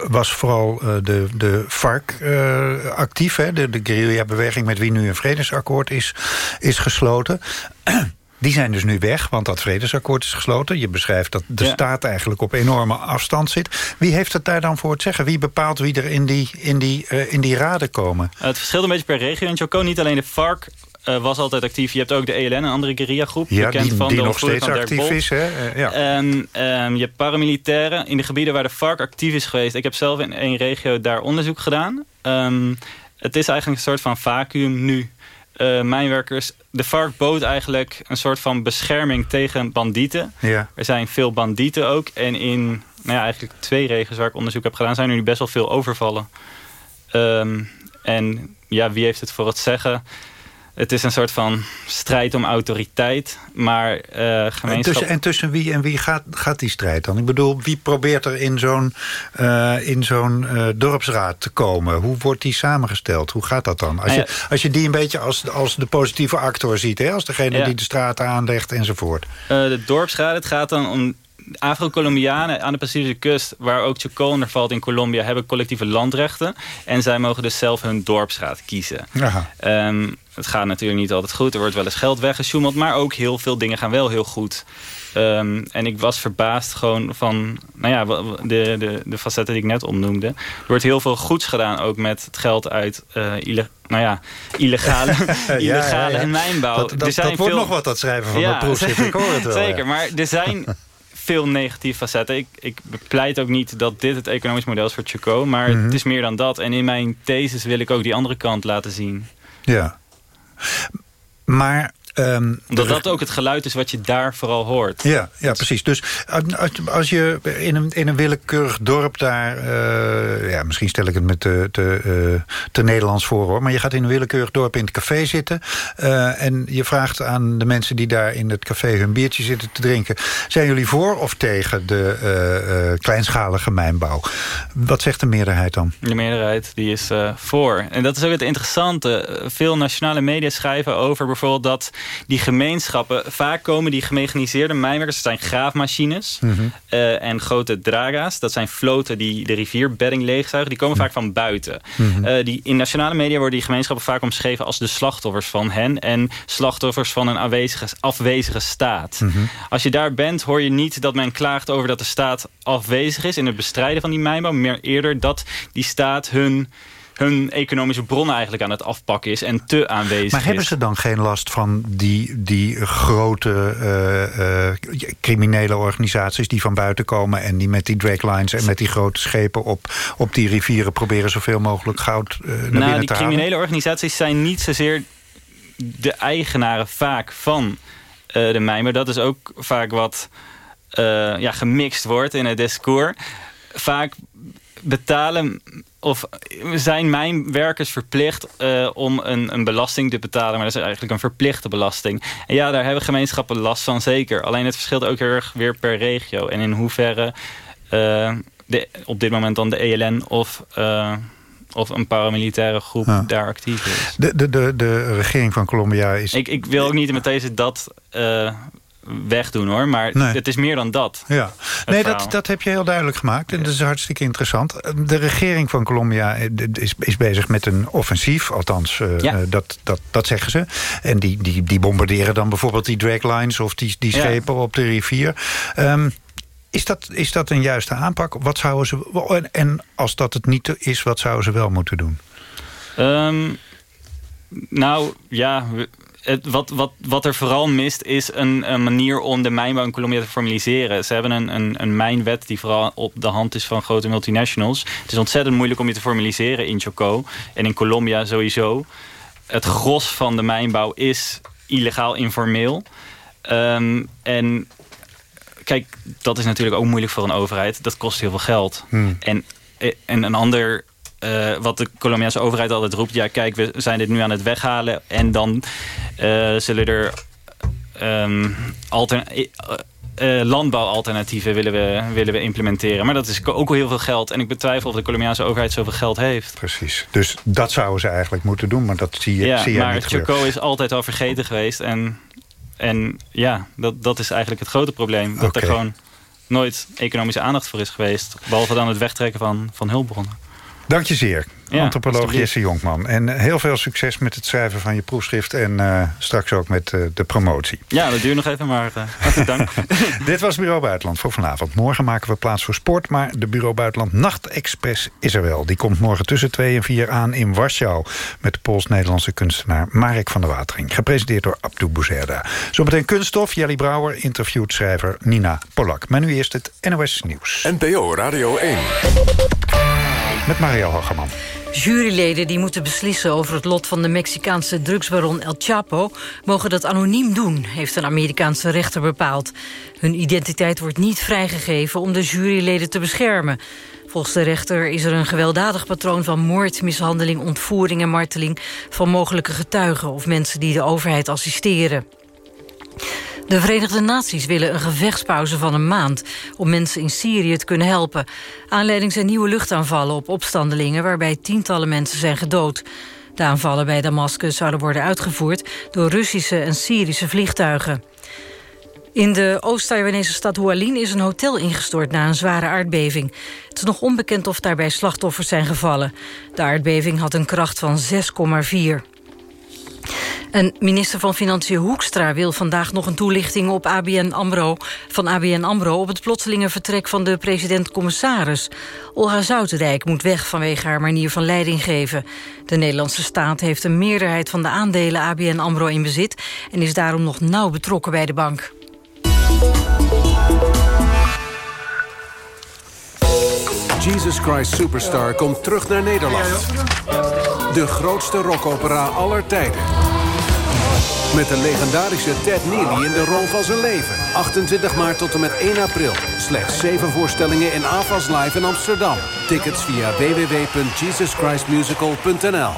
Speaker 14: was vooral eh, de, de FARC eh, actief. Hè? De, de guerrilla-beweging met wie nu een vredesakkoord is, is gesloten. Die zijn dus nu weg, want dat vredesakkoord is gesloten. Je beschrijft dat de
Speaker 21: Ja.
Speaker 14: staat eigenlijk op enorme afstand zit. Wie heeft het daar dan voor het zeggen? Wie bepaalt wie er in die, in die, in die raden komen?
Speaker 21: Het verschilt een beetje per regio. In niet alleen de FARC eh, was altijd actief. Je hebt ook de ELN, een andere guerrilla-groep.
Speaker 14: Ja,
Speaker 21: bekend
Speaker 14: die,
Speaker 21: van
Speaker 14: die
Speaker 21: de
Speaker 14: nog steeds
Speaker 21: van
Speaker 14: actief is. Hè? Eh, ja.
Speaker 21: En ehm, je hebt paramilitairen in de gebieden waar de FARC actief is geweest. Ik heb zelf in één regio daar onderzoek gedaan. Ehm, het is eigenlijk een soort van vacuüm nu. Eh, mijnwerkers, de FARC bood eigenlijk een soort van bescherming tegen bandieten.
Speaker 14: Ja.
Speaker 21: Er zijn veel bandieten ook. En in nou ja, eigenlijk twee regio's waar ik onderzoek heb gedaan... zijn er nu best wel veel overvallen. Ehm, en ja, wie heeft het voor het zeggen? Het is een soort van strijd om autoriteit. Maar eh
Speaker 14: En
Speaker 21: gemeenschap...
Speaker 14: tussen, en tussen wie en wie gaat, gaat die strijd dan? Ik bedoel, wie probeert er in zo'n eh, in zo'n eh, dorpsraad te komen? Hoe wordt die samengesteld? Hoe gaat dat dan? Als,
Speaker 21: Nou
Speaker 14: je, als je die een beetje als, als de positieve actor ziet... Hè? als degene
Speaker 21: Ja.
Speaker 14: die de straat aanlegt enzovoort.
Speaker 21: Eh, de dorpsraad, het gaat dan om Afro-Colombianen aan de Pacifische kust... waar ook Chocó onder valt in Colombia... hebben collectieve landrechten. En zij mogen dus zelf hun dorpsraad kiezen.
Speaker 14: Aha.
Speaker 21: Het gaat natuurlijk niet altijd goed. Er wordt wel eens geld weggesjoemeld. Maar ook heel veel dingen gaan wel heel goed. Ehm, en ik was verbaasd gewoon van nou ja, de, de, de facetten die ik net opnoemde. Er wordt heel veel goeds gedaan ook met het geld uit ille- nou ja, illegale, illegale
Speaker 14: ja, ja.
Speaker 21: mijnbouw.
Speaker 14: Dat, dat,
Speaker 21: er zijn
Speaker 14: dat wordt
Speaker 21: veel-
Speaker 14: nog wat, dat schrijven van
Speaker 21: Ja,
Speaker 14: dat proefschrift. Ik hoor het wel.
Speaker 21: Zeker, maar er zijn veel negatieve facetten. Ik, ik bepleit ook niet dat dit het economisch model is voor Choco. Maar
Speaker 14: Mhm.
Speaker 21: het is meer dan dat. En in mijn thesis wil ik ook die andere kant laten zien.
Speaker 14: Ja. Maar... ehm,
Speaker 21: Dat
Speaker 14: de-
Speaker 21: dat ook het geluid is wat je daar vooral hoort.
Speaker 14: Ja, ja precies. Dus als, je in een, in een willekeurig dorp daar... eh, ja, misschien stel ik het met te, te, eh, te Nederlands voor, hoor. Maar je gaat in een willekeurig dorp in het café zitten... eh, en je vraagt aan de mensen die daar in het café hun biertje zitten te drinken... zijn jullie voor of tegen de kleinschalige mijnbouw? Wat zegt de meerderheid dan?
Speaker 21: De meerderheid die is voor. En dat is ook het interessante. Veel nationale media schrijven over bijvoorbeeld dat die gemeenschappen... vaak komen die gemechaniseerde mijnwerkers... dat zijn graafmachines
Speaker 14: Mhm.
Speaker 21: eh, en grote draga's. Dat zijn floten die de rivierbedding leegzuigen. Die komen vaak van buiten.
Speaker 14: Mhm.
Speaker 21: Eh, die, in nationale media worden die gemeenschappen vaak omschreven... als de slachtoffers van hen... en slachtoffers van een afwezige, afwezige staat.
Speaker 14: Mhm.
Speaker 21: Als je daar bent, hoor je niet dat men klaagt over dat de staat afwezig is in het bestrijden van die mijnbouw. Meer eerder dat die staat hun, hun economische bronnen eigenlijk aan het afpakken is en te aanwezig
Speaker 14: Maar hebben ze dan geen last van die, die grote eh, eh, criminele organisaties... die van buiten komen en die met die drake lines... en met die grote schepen op, op die rivieren... proberen zoveel mogelijk goud eh, naar
Speaker 21: nou,
Speaker 14: binnen
Speaker 21: die
Speaker 14: te halen?
Speaker 21: criminele organisaties zijn niet zozeer de eigenaren vaak van de mijn. Maar dat is ook vaak wat ja, gemixt wordt in het discours. Vaak betalen of zijn mijnwerkers verplicht eh, om een, een belasting te betalen. Maar dat is eigenlijk een verplichte belasting. En ja, daar hebben gemeenschappen last van, zeker. Alleen het verschilt ook heel erg weer per regio. En in hoeverre eh, de, op dit moment dan de ELN of... eh, of een paramilitaire groep
Speaker 14: Ja.
Speaker 21: daar actief is.
Speaker 14: De, de, de, de regering van Colombia is...
Speaker 21: Ik, ik wil ook niet met deze dat wegdoen hoor. Maar
Speaker 14: Nee.
Speaker 21: het is meer dan dat.
Speaker 14: Ja, nee,
Speaker 21: verhaal.
Speaker 14: dat, dat heb je heel duidelijk gemaakt. En dat is hartstikke interessant. De regering van Colombia eh, is, is bezig met een offensief. Althans, eh,
Speaker 21: Ja.
Speaker 14: eh, dat, dat, dat zeggen ze. En die, die, die bombarderen dan bijvoorbeeld die drag lines... of die, die
Speaker 21: Ja.
Speaker 14: schepen op de rivier. Ehm, is, dat, is dat een juiste aanpak? Wat zouden ze, en- en als dat het niet is, wat zouden ze wel moeten doen?
Speaker 21: Ehm, nou, ja... Het, wat, wat, wat er vooral mist is een, een manier om de mijnbouw in Colombia te formaliseren. Ze hebben een, een, een mijnwet die vooral op de hand is van grote multinationals. Het is ontzettend moeilijk om je te formaliseren in Choco. En in Colombia sowieso. Het gros van de mijnbouw is illegaal informeel. Ehm, en kijk, dat is natuurlijk ook moeilijk voor een overheid. Dat kost heel veel geld.
Speaker 14: Hmm.
Speaker 21: En, en een ander, eh, wat de Colombiaanse overheid altijd roept... ja, kijk, we zijn dit nu aan het weghalen... en dan eh, zullen er altern- uh, landbouwalternatieven willen we, willen we implementeren. Maar dat is ook al heel veel geld. En ik betwijfel of de Colombiaanse overheid zoveel geld heeft.
Speaker 14: Precies. Dus dat zouden ze eigenlijk moeten doen. Maar dat zie je,
Speaker 21: ja,
Speaker 14: zie je
Speaker 21: maar
Speaker 14: niet
Speaker 21: Choco is altijd al vergeten geweest. En, en ja, dat, dat is eigenlijk het grote probleem. Dat er gewoon nooit economische aandacht voor is geweest. Behalve dan het wegtrekken van, van hulpbronnen.
Speaker 14: Dank je zeer,
Speaker 21: Ja,
Speaker 14: antropoloog. Jesse Jonkman. En heel veel succes met het schrijven van je proefschrift... en eh, straks ook met eh, de promotie.
Speaker 21: Ja, dat duurt nog even, maar uh, hartelijk dank.
Speaker 14: Dit was Bureau Buitenland voor vanavond. Morgen maken we plaats voor sport, maar de Bureau Buitenland Nachtexpress is er wel. Die komt morgen tussen 2 en 4 aan in Warschau... met de Pools-Nederlandse kunstenaar Marek van der Watering. Gepresenteerd door Abdou Bouzerda. Zometeen kunststof, Jelly Brouwer, interviewt schrijver Nina Polak. Maar nu eerst het NOS Nieuws.
Speaker 13: NPO Radio 1.
Speaker 14: Met Mario Hageman.
Speaker 22: Juryleden die moeten beslissen over het lot van de Mexicaanse drugsbaron El Chapo... mogen dat anoniem doen, heeft een Amerikaanse rechter bepaald. Hun identiteit wordt niet vrijgegeven om de juryleden te beschermen. Volgens de rechter is er een gewelddadig patroon van moord, mishandeling, ontvoering en marteling... van mogelijke getuigen of mensen die de overheid assisteren. De Verenigde Naties willen een gevechtspauze van een maand... om mensen in Syrië te kunnen helpen. Aanleiding zijn nieuwe luchtaanvallen op opstandelingen... waarbij tientallen mensen zijn gedood. De aanvallen bij Damascus zouden worden uitgevoerd... door Russische en Syrische vliegtuigen. In de Oost-Taiwanese stad Hualien is een hotel ingestort na een zware aardbeving. Het is nog onbekend of daarbij slachtoffers zijn gevallen. De aardbeving had een kracht van 6,4. En minister van Financiën Hoekstra wil vandaag nog een toelichting op ABN AMRO, van ABN AMRO op het plotselinge vertrek van de president-commissaris. Olga Zoutendijk moet weg vanwege haar manier van leiding geven. De Nederlandse staat heeft een meerderheid van de aandelen ABN AMRO in bezit en is daarom nog nauw betrokken bij de bank.
Speaker 23: Jesus Christ Superstar komt terug naar Nederland. De grootste rockopera aller tijden. Met de legendarische Ted Neely in de rol van zijn leven. 28 maart tot en met 1 april. Slechts 7 voorstellingen in AFAS Live in Amsterdam. Tickets via www.jesuschristmusical.nl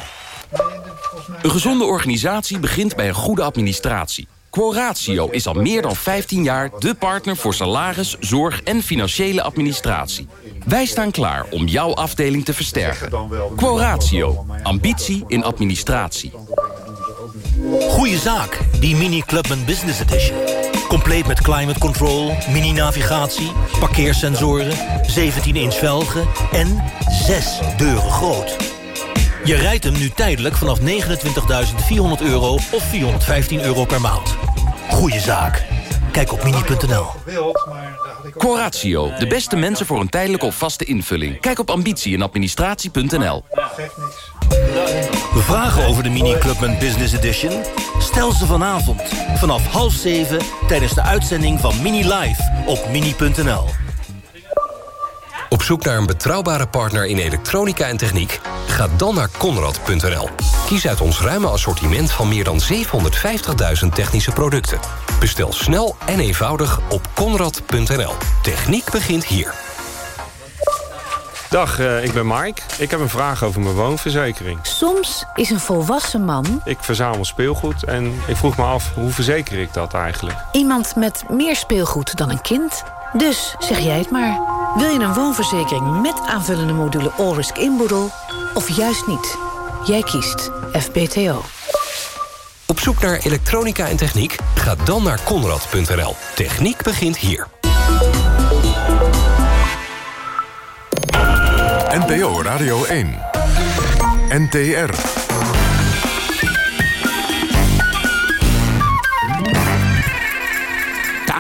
Speaker 18: Een gezonde organisatie begint bij een goede administratie. Quoratio is al meer dan 15 jaar de partner voor salaris, zorg en financiële administratie. Wij staan klaar om jouw afdeling te versterken. Quoratio. Ambitie in administratie.
Speaker 11: Goeie zaak, die Mini Clubman Business Edition. Compleet met climate control, mini-navigatie, parkeersensoren... 17-inch velgen en 6 deuren groot. Je rijdt hem nu tijdelijk vanaf 29.400 euro of 415 euro per maand. Goeie zaak. Kijk op mini.nl.
Speaker 18: Quoratio. De beste mensen voor een tijdelijke of vaste invulling. Kijk op ambitie in administratie.nl.
Speaker 11: Vragen over de Mini Clubman Business Edition? Stel ze vanavond vanaf half zeven tijdens de uitzending van Mini Live op mini.nl.
Speaker 24: Op zoek naar een betrouwbare partner in elektronica en techniek? Ga dan naar Conrad.nl. Kies uit ons ruime assortiment van meer dan 750.000 technische producten. Bestel snel en eenvoudig op Conrad.nl. Techniek begint hier.
Speaker 25: Dag, uh, ik ben Mike. Ik heb een vraag over mijn woonverzekering.
Speaker 26: Soms is een volwassen man...
Speaker 25: Ik verzamel speelgoed en ik vroeg me af, hoe verzeker ik dat eigenlijk?
Speaker 26: Iemand met meer speelgoed dan een kind. Dus zeg jij het maar. Wil je een woonverzekering met aanvullende module All-Risk inboedel... of juist niet? Jij kiest FBTO.
Speaker 24: Op zoek naar elektronica en techniek? Ga dan naar Conrad.nl. Techniek begint hier.
Speaker 13: NPO Radio 1. NTR.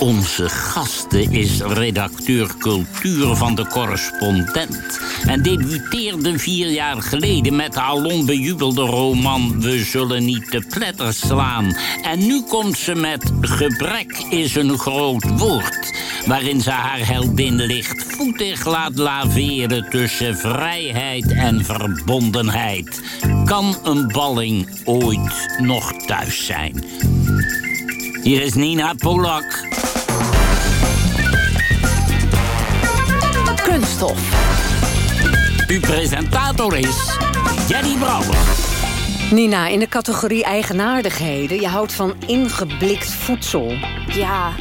Speaker 27: Onze gasten is redacteur cultuur van de correspondent... en debuteerde vier jaar geleden met de alom bejubelde roman... We zullen niet de pletter slaan. En nu komt ze met Gebrek is een groot woord... waarin ze haar heldin lichtvoetig laat laveren... tussen vrijheid en verbondenheid. Kan een balling ooit nog thuis zijn? Hier is Nina Polak.
Speaker 26: Kunststof.
Speaker 27: Uw presentator is Jenny Brouwer.
Speaker 28: Nina, in de categorie eigenaardigheden... je houdt van ingeblikt voedsel.
Speaker 29: Ja,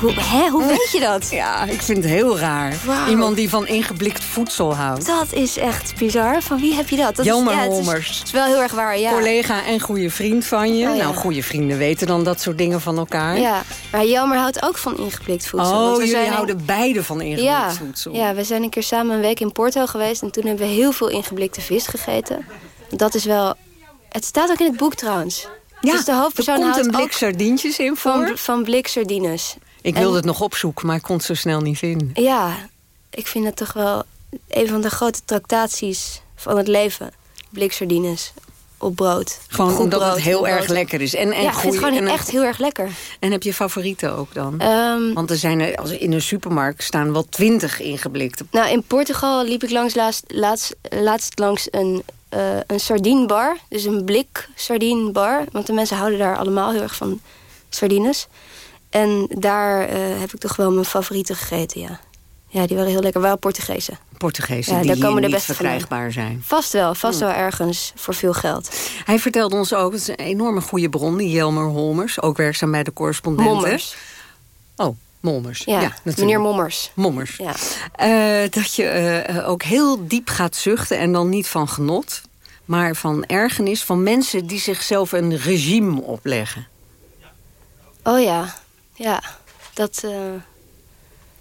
Speaker 29: hoe, hè, hoe weet je dat?
Speaker 28: ja, ik vind het heel raar. Iemand die van ingeblikt voedsel houdt.
Speaker 29: Dat is echt bizar. Van wie heb je dat? dat
Speaker 28: Jelmer
Speaker 29: ja, het is-
Speaker 28: Holmers.
Speaker 29: Het is wel heel erg waar, ja.
Speaker 28: Collega en goede vriend van je.
Speaker 29: Oh, ja.
Speaker 28: Nou, goede vrienden weten dan dat soort dingen van elkaar.
Speaker 29: Ja, maar Jelmer houdt ook van ingeblikt voedsel. want
Speaker 28: Oh, jullie
Speaker 29: zijn
Speaker 28: houden beide van ingeblikt
Speaker 29: ja,
Speaker 28: voedsel.
Speaker 29: Ja, we zijn een keer samen een week in Porto geweest... en toen hebben we heel veel ingeblikte vis gegeten. Dat is wel... Het staat ook in het boek trouwens.
Speaker 28: Ja,
Speaker 29: dus de hoofdpersoon
Speaker 28: er komt een blik sardientjes in voor.
Speaker 29: van, van blik sardines.
Speaker 28: Ik
Speaker 29: En-
Speaker 28: wilde het nog opzoeken, maar ik kon het zo snel niet vinden.
Speaker 29: Ja, ik vind het toch wel een van de grote tractaties van het leven. Blik sardines op brood.
Speaker 28: Gewoon
Speaker 29: Goed
Speaker 28: omdat het heel erg lekker is. En, en
Speaker 29: ja, ik vind het gewoon
Speaker 28: en-
Speaker 29: echt heel erg lekker.
Speaker 28: En heb je favorieten ook dan?
Speaker 29: Ehm,
Speaker 28: Want er zijn er, als in een supermarkt staan wel twintig ingeblikte.
Speaker 29: Nou, in Portugal liep ik langs laatst, laatst, laatst langs een, eh een sardinbar. Dus een blik sardinbar. Want de mensen houden daar allemaal heel erg van sardines. En daar eh, heb ik toch wel mijn favorieten gegeten, ja. Ja, die waren heel lekker. Waren Portugezen.
Speaker 28: Portugezen
Speaker 29: Ja,
Speaker 28: die
Speaker 29: daar komen de vandaan.
Speaker 28: verkrijgbaar zijn.
Speaker 29: Vast wel, vast
Speaker 28: Hmm.
Speaker 29: wel ergens voor veel geld.
Speaker 28: Hij vertelde ons ook, het is een enorme goede bron, die Jelmer Holmers. Ook werkzaam bij de correspondenten.
Speaker 29: Mommers.
Speaker 28: Oh, Mommers.
Speaker 29: Ja,
Speaker 28: natuurlijk.
Speaker 29: meneer Mommers.
Speaker 28: Mommers.
Speaker 29: Ja.
Speaker 28: Eh, dat je eh, ook heel diep gaat zuchten en dan niet van genot... maar van ergernis van mensen die zichzelf een regime opleggen.
Speaker 29: Oh ja, ja. Dat, eh,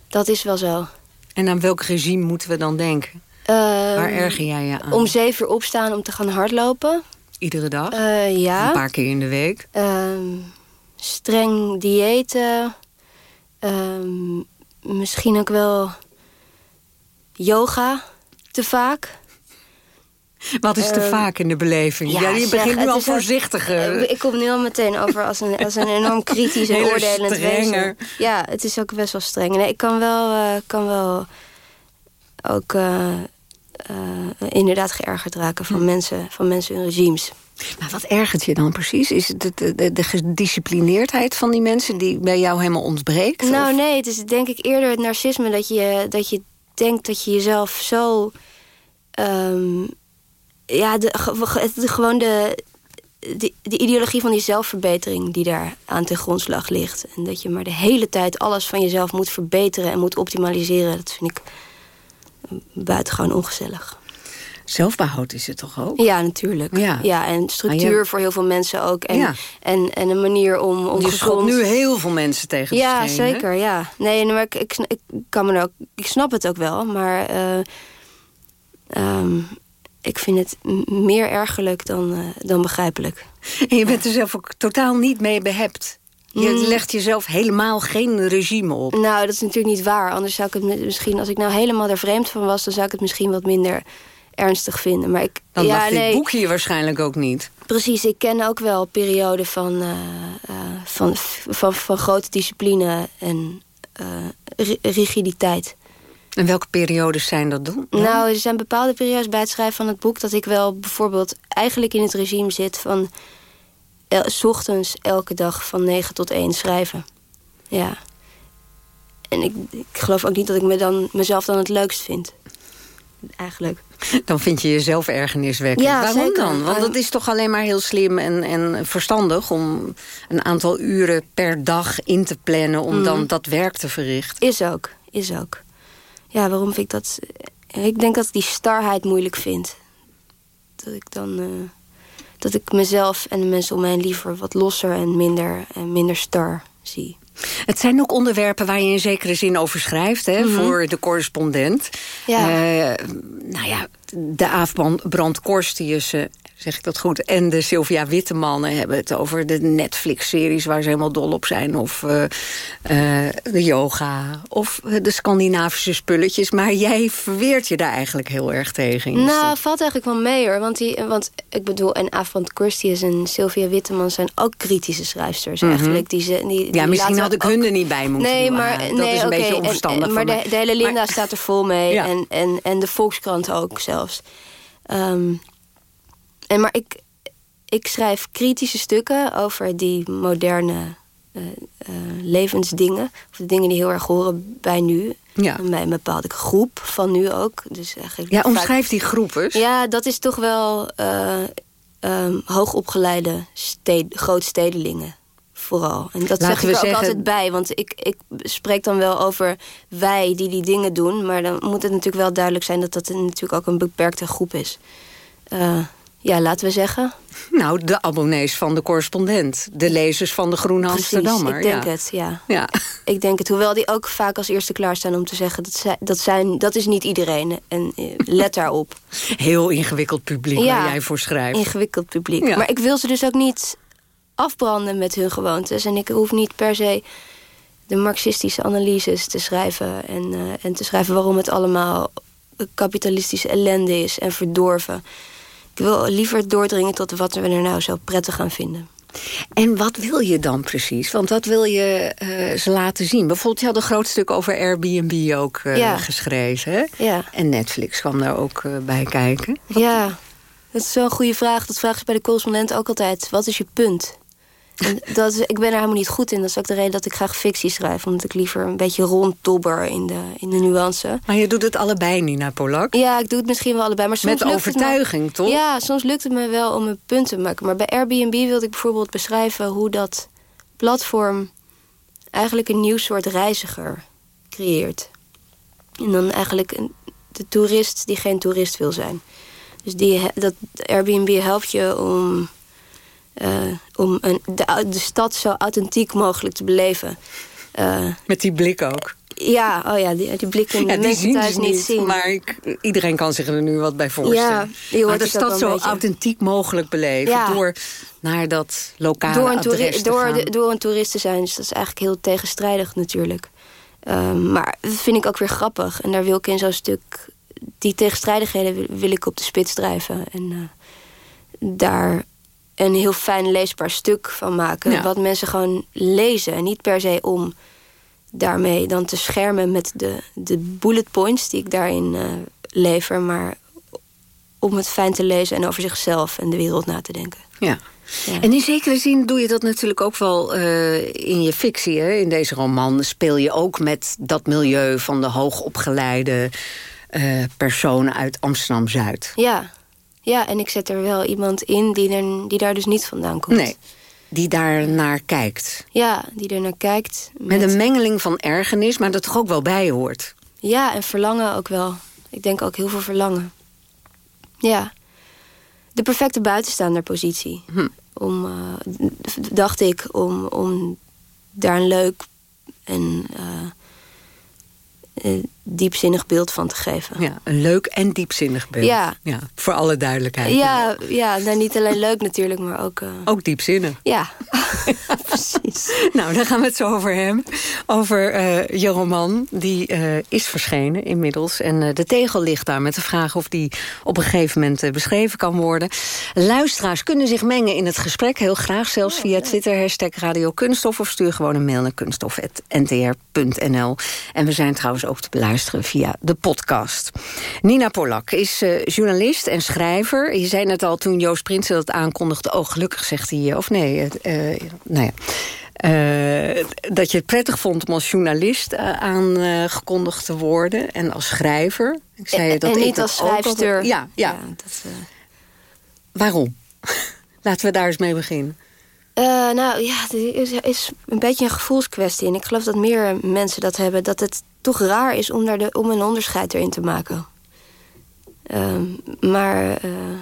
Speaker 29: dat is wel zo.
Speaker 28: En aan welk regime moeten we dan denken?
Speaker 29: Ehm,
Speaker 28: Waar erger jij je aan?
Speaker 29: Om zeven uur opstaan om te gaan hardlopen.
Speaker 28: Iedere dag?
Speaker 29: Eh, ja.
Speaker 28: Een paar keer in de week?
Speaker 29: Ehm, streng diëten. Ehm, misschien ook wel yoga te vaak.
Speaker 28: Wat is te
Speaker 29: Ehm,
Speaker 28: vaak in de beleving? Ja, je begint nu al
Speaker 29: is ook-
Speaker 28: voorzichtig.
Speaker 29: Eh, Ik kom nu al meteen over als een, als een enorm kritisch en oordelend
Speaker 28: strenger.
Speaker 29: wezen. Ja, het is ook best wel streng. Nee, ik kan wel, eh, kan wel ook eh, inderdaad geërgerd raken van, mensen, van mensen in regimes.
Speaker 28: Maar wat ergert je dan precies? Is het de, de, de, gedisciplineerdheid van die mensen die bij jou helemaal ontbreekt?
Speaker 29: Nou
Speaker 28: Of-
Speaker 29: nee, het is denk ik eerder het narcisme dat je, dat je denkt dat je jezelf zo... ehm, ja, de, ge- ge- de- gewoon de, de, de ideologie van die zelfverbetering die daar aan ten grondslag ligt. En dat je maar de hele tijd alles van jezelf moet verbeteren en moet optimaliseren. Dat vind ik buitengewoon ongezellig.
Speaker 28: Zelfbehoud is het toch ook?
Speaker 29: Ja, natuurlijk.
Speaker 28: Ja.
Speaker 29: en structuur
Speaker 28: je-
Speaker 29: voor heel veel mensen ook. En,
Speaker 28: Ja.
Speaker 29: en, en een manier om, om
Speaker 28: je
Speaker 29: gezond...
Speaker 28: nu heel veel mensen tegen
Speaker 29: Ja, zeker, ja. Nee, maar ik, ik, ik, kan me ook, ik snap het ook wel, maar eh, ehm, ik vind het meer ergerlijk dan, eh, dan begrijpelijk.
Speaker 28: En je bent er zelf ook totaal niet mee behept. Je
Speaker 29: Mm.
Speaker 28: legt jezelf helemaal geen regime op.
Speaker 29: Nou, dat is natuurlijk niet waar. Anders zou ik het mi- misschien, als ik nou helemaal er vreemd van was, dan zou ik het misschien wat minder ernstig vinden. Maar ik,
Speaker 28: Dan
Speaker 29: ja,
Speaker 28: lag dit boek hier waarschijnlijk ook niet.
Speaker 29: Precies, ik ken ook wel perioden van, eh, eh, van, van, van, grote discipline en ri- rigiditeit.
Speaker 28: En welke periodes zijn dat dan?
Speaker 29: Nou, er zijn bepaalde periodes bij het schrijven van het boek... dat ik wel bijvoorbeeld eigenlijk in het regime zit van... El, 's ochtends elke dag van 9 tot 1 schrijven. Ja. En ik, ik geloof ook niet dat ik me dan, mezelf dan het leukst vind. Eigenlijk.
Speaker 28: Dan vind je jezelf ergerniswekkend.
Speaker 29: Ja,
Speaker 28: Waarom
Speaker 29: zeker.
Speaker 28: dan? Want
Speaker 29: Eh,
Speaker 28: het is toch alleen maar heel slim en, en verstandig... om een aantal uren per dag in te plannen... om
Speaker 29: Mhm.
Speaker 28: dan dat werk te verrichten.
Speaker 29: Is ook, is ook. Ja, waarom vind ik dat... Ik denk dat ik die starheid moeilijk vind. Dat ik dan... eh, dat ik mezelf en de mensen om mij liever wat losser en minder, en minder star zie.
Speaker 28: Het zijn ook onderwerpen waar je in zekere zin over schrijft... Hè,
Speaker 29: Mhm.
Speaker 28: voor de correspondent.
Speaker 29: Ja.
Speaker 28: Eh, nou ja, de Aafbrand Brand Korstiussen, zeg ik dat goed... en de Sylvia Wittemannen hebben het over de Netflix-series... waar ze helemaal dol op zijn. Of eh, eh, de yoga, of eh, de Scandinavische spulletjes. Maar jij verweert je daar eigenlijk heel erg tegen.
Speaker 29: Nou, valt eigenlijk wel mee hoor. Want, die, want ik bedoel, en Avond Christius en Sylvia Witteman zijn ook kritische schrijfsters
Speaker 28: Mhm.
Speaker 29: eigenlijk. Die ze, die,
Speaker 28: Ja, misschien had ik
Speaker 29: ook-
Speaker 28: hun er niet bij moeten
Speaker 29: Nee,
Speaker 28: doen.
Speaker 29: maar
Speaker 28: dat
Speaker 29: nee,
Speaker 28: is een beetje onverstandig
Speaker 29: en- Maar de, de hele Linda staat er vol mee.
Speaker 28: Ja.
Speaker 29: En, en, en de Volkskrant ook zelfs. Ehm, en maar ik, ik schrijf kritische stukken over die moderne eh, eh, levensdingen. Of de dingen die heel erg horen bij nu.
Speaker 28: Ja.
Speaker 29: Bij een bepaalde groep van nu ook. Dus eigenlijk
Speaker 28: Ja,
Speaker 29: vaak-
Speaker 28: omschrijf die groep eens.
Speaker 29: ja, dat is toch wel... eh, um, hoogopgeleide grootstedelingen vooral. En dat
Speaker 28: Laten
Speaker 29: zeg ik er ook altijd bij. Want ik, ik spreek dan wel over wij die die dingen doen. Maar dan moet het natuurlijk wel duidelijk zijn... dat dat natuurlijk ook een beperkte groep is. Ja, laten we zeggen.
Speaker 28: Nou, de abonnees van de correspondent. De lezers van de Groene
Speaker 29: Precies,
Speaker 28: Amsterdammer.
Speaker 29: ik denk
Speaker 28: ja.
Speaker 29: het, ja.
Speaker 28: Ja.
Speaker 29: Ik denk het, hoewel die ook vaak als eerste klaarstaan om te zeggen... dat, zij, dat, zijn, dat is niet iedereen en eh, let daarop.
Speaker 28: Heel ingewikkeld publiek waar jij voor schrijft.
Speaker 29: ingewikkeld publiek.
Speaker 28: Ja.
Speaker 29: Maar ik wil ze dus ook niet afbranden met hun gewoontes. En ik hoef niet per se de marxistische analyses te schrijven... en, eh, en te schrijven waarom het allemaal kapitalistische ellende is en verdorven. Ik wil liever doordringen tot wat we er nou zo prettig gaan vinden.
Speaker 28: En wat wil je dan precies? Want wat wil je eh, ze laten zien? Bijvoorbeeld, je had een groot stuk over Airbnb ook eh,
Speaker 29: Ja.
Speaker 28: geschreven. Hè?
Speaker 29: Ja.
Speaker 28: En Netflix kwam daar ook eh, bij kijken.
Speaker 29: Ja, dat is zo'n goede vraag. Dat vragen ze bij de correspondent ook altijd. Wat is je punt? En dat is, ik ben er helemaal niet goed in. Dat is ook de reden dat ik graag fictie schrijf. Omdat ik liever een beetje ronddobber in de, in de nuance.
Speaker 28: Maar je doet het allebei, Nina Polak.
Speaker 29: Ja, ik doe het misschien wel allebei. Maar soms
Speaker 28: Met
Speaker 29: lukt het me-
Speaker 28: overtuiging, toch?
Speaker 29: Ja, soms lukt het me wel om een punt te maken. Maar bij Airbnb wilde ik bijvoorbeeld beschrijven... hoe dat platform eigenlijk een nieuw soort reiziger creëert. En dan eigenlijk een, de toerist die geen toerist wil zijn. Dus die, dat Airbnb helpt je om, om een, de, stad zo authentiek mogelijk te beleven. Eh,
Speaker 28: Met die blik ook.
Speaker 29: ja, oh ja, die, die blik kunnen
Speaker 28: Ja,
Speaker 29: mensen
Speaker 28: zien
Speaker 29: thuis
Speaker 28: ze
Speaker 29: niet
Speaker 28: niet,
Speaker 29: zien.
Speaker 28: maar ik- iedereen kan zich er nu wat bij voorstellen.
Speaker 29: Ja,
Speaker 28: maar de stad zo
Speaker 29: beetje.
Speaker 28: authentiek mogelijk beleven...
Speaker 29: Ja.
Speaker 28: door naar dat lokale
Speaker 29: door een,
Speaker 28: adres te
Speaker 29: door,
Speaker 28: gaan.
Speaker 29: de- door een toerist te zijn. Dus dat is eigenlijk heel tegenstrijdig natuurlijk. Ehm, maar dat vind ik ook weer grappig. En daar wil ik in zo'n stuk... Die tegenstrijdigheden wil, wil ik op de spits drijven. En eh, daar een heel fijn leesbaar stuk van maken.
Speaker 28: Ja.
Speaker 29: Wat mensen gewoon lezen. En niet per se om daarmee dan te schermen met de, de bullet points die ik daarin eh, lever. Maar om het fijn te lezen en over zichzelf en de wereld na te denken.
Speaker 28: Ja. En in zekere zin doe je dat natuurlijk ook wel eh, in je fictie. Hè? In deze roman speel je ook met dat milieu van de hoogopgeleide eh personen uit Amsterdam-Zuid.
Speaker 29: Ja. Ja, en ik zet er wel iemand in die, er, die daar dus niet vandaan komt.
Speaker 28: Nee, die daar naar kijkt.
Speaker 29: Ja, die er naar kijkt.
Speaker 28: Met een mengeling van ergernis, maar dat toch ook wel bij hoort.
Speaker 29: Ja, en verlangen ook wel. Ik denk ook heel veel verlangen. Ja. De perfecte buitenstaanderpositie.
Speaker 28: Hm.
Speaker 29: Om, eh, dacht ik, om, om daar een leuk en eh, eh, diepzinnig beeld van te geven.
Speaker 28: Ja, een leuk en diepzinnig beeld.
Speaker 29: Ja.
Speaker 28: voor alle duidelijkheid.
Speaker 29: Ja, ja nou, niet alleen leuk natuurlijk, maar ook... eh,
Speaker 28: Ook diepzinnig.
Speaker 29: Ja,
Speaker 28: precies. Nou, daar gaan we het zo over hebben. Over eh, je roman. Die eh, is verschenen inmiddels. En de tegel ligt daar met de vraag of die op een gegeven moment beschreven kan worden. Luisteraars kunnen zich mengen in het gesprek. Heel graag, zelfs via Twitter, hashtag Radio Kunststof. Of stuur gewoon een mail naar kunststof.ntr.nl. En we zijn trouwens ook te beluisteren via de podcast. Nina Polak is eh, journalist en schrijver. Je zei net al toen Joost Prinsen dat aankondigde... oh, gelukkig zegt hij, of nee, het, eh, nou ja... eh, dat je het prettig vond om als journalist aangekondigd te worden... en als schrijver. Ik zei dat
Speaker 29: en
Speaker 28: ik
Speaker 29: niet
Speaker 28: dat
Speaker 29: als
Speaker 28: ook
Speaker 29: schrijfster.
Speaker 28: Ja, ja.
Speaker 29: dat,
Speaker 28: Waarom? Laten we daar eens mee beginnen.
Speaker 29: Nou ja, het is, is een beetje een gevoelskwestie. En ik geloof dat meer mensen dat hebben. Dat het toch raar is om, daar de, om een onderscheid erin te maken. Ehm, maar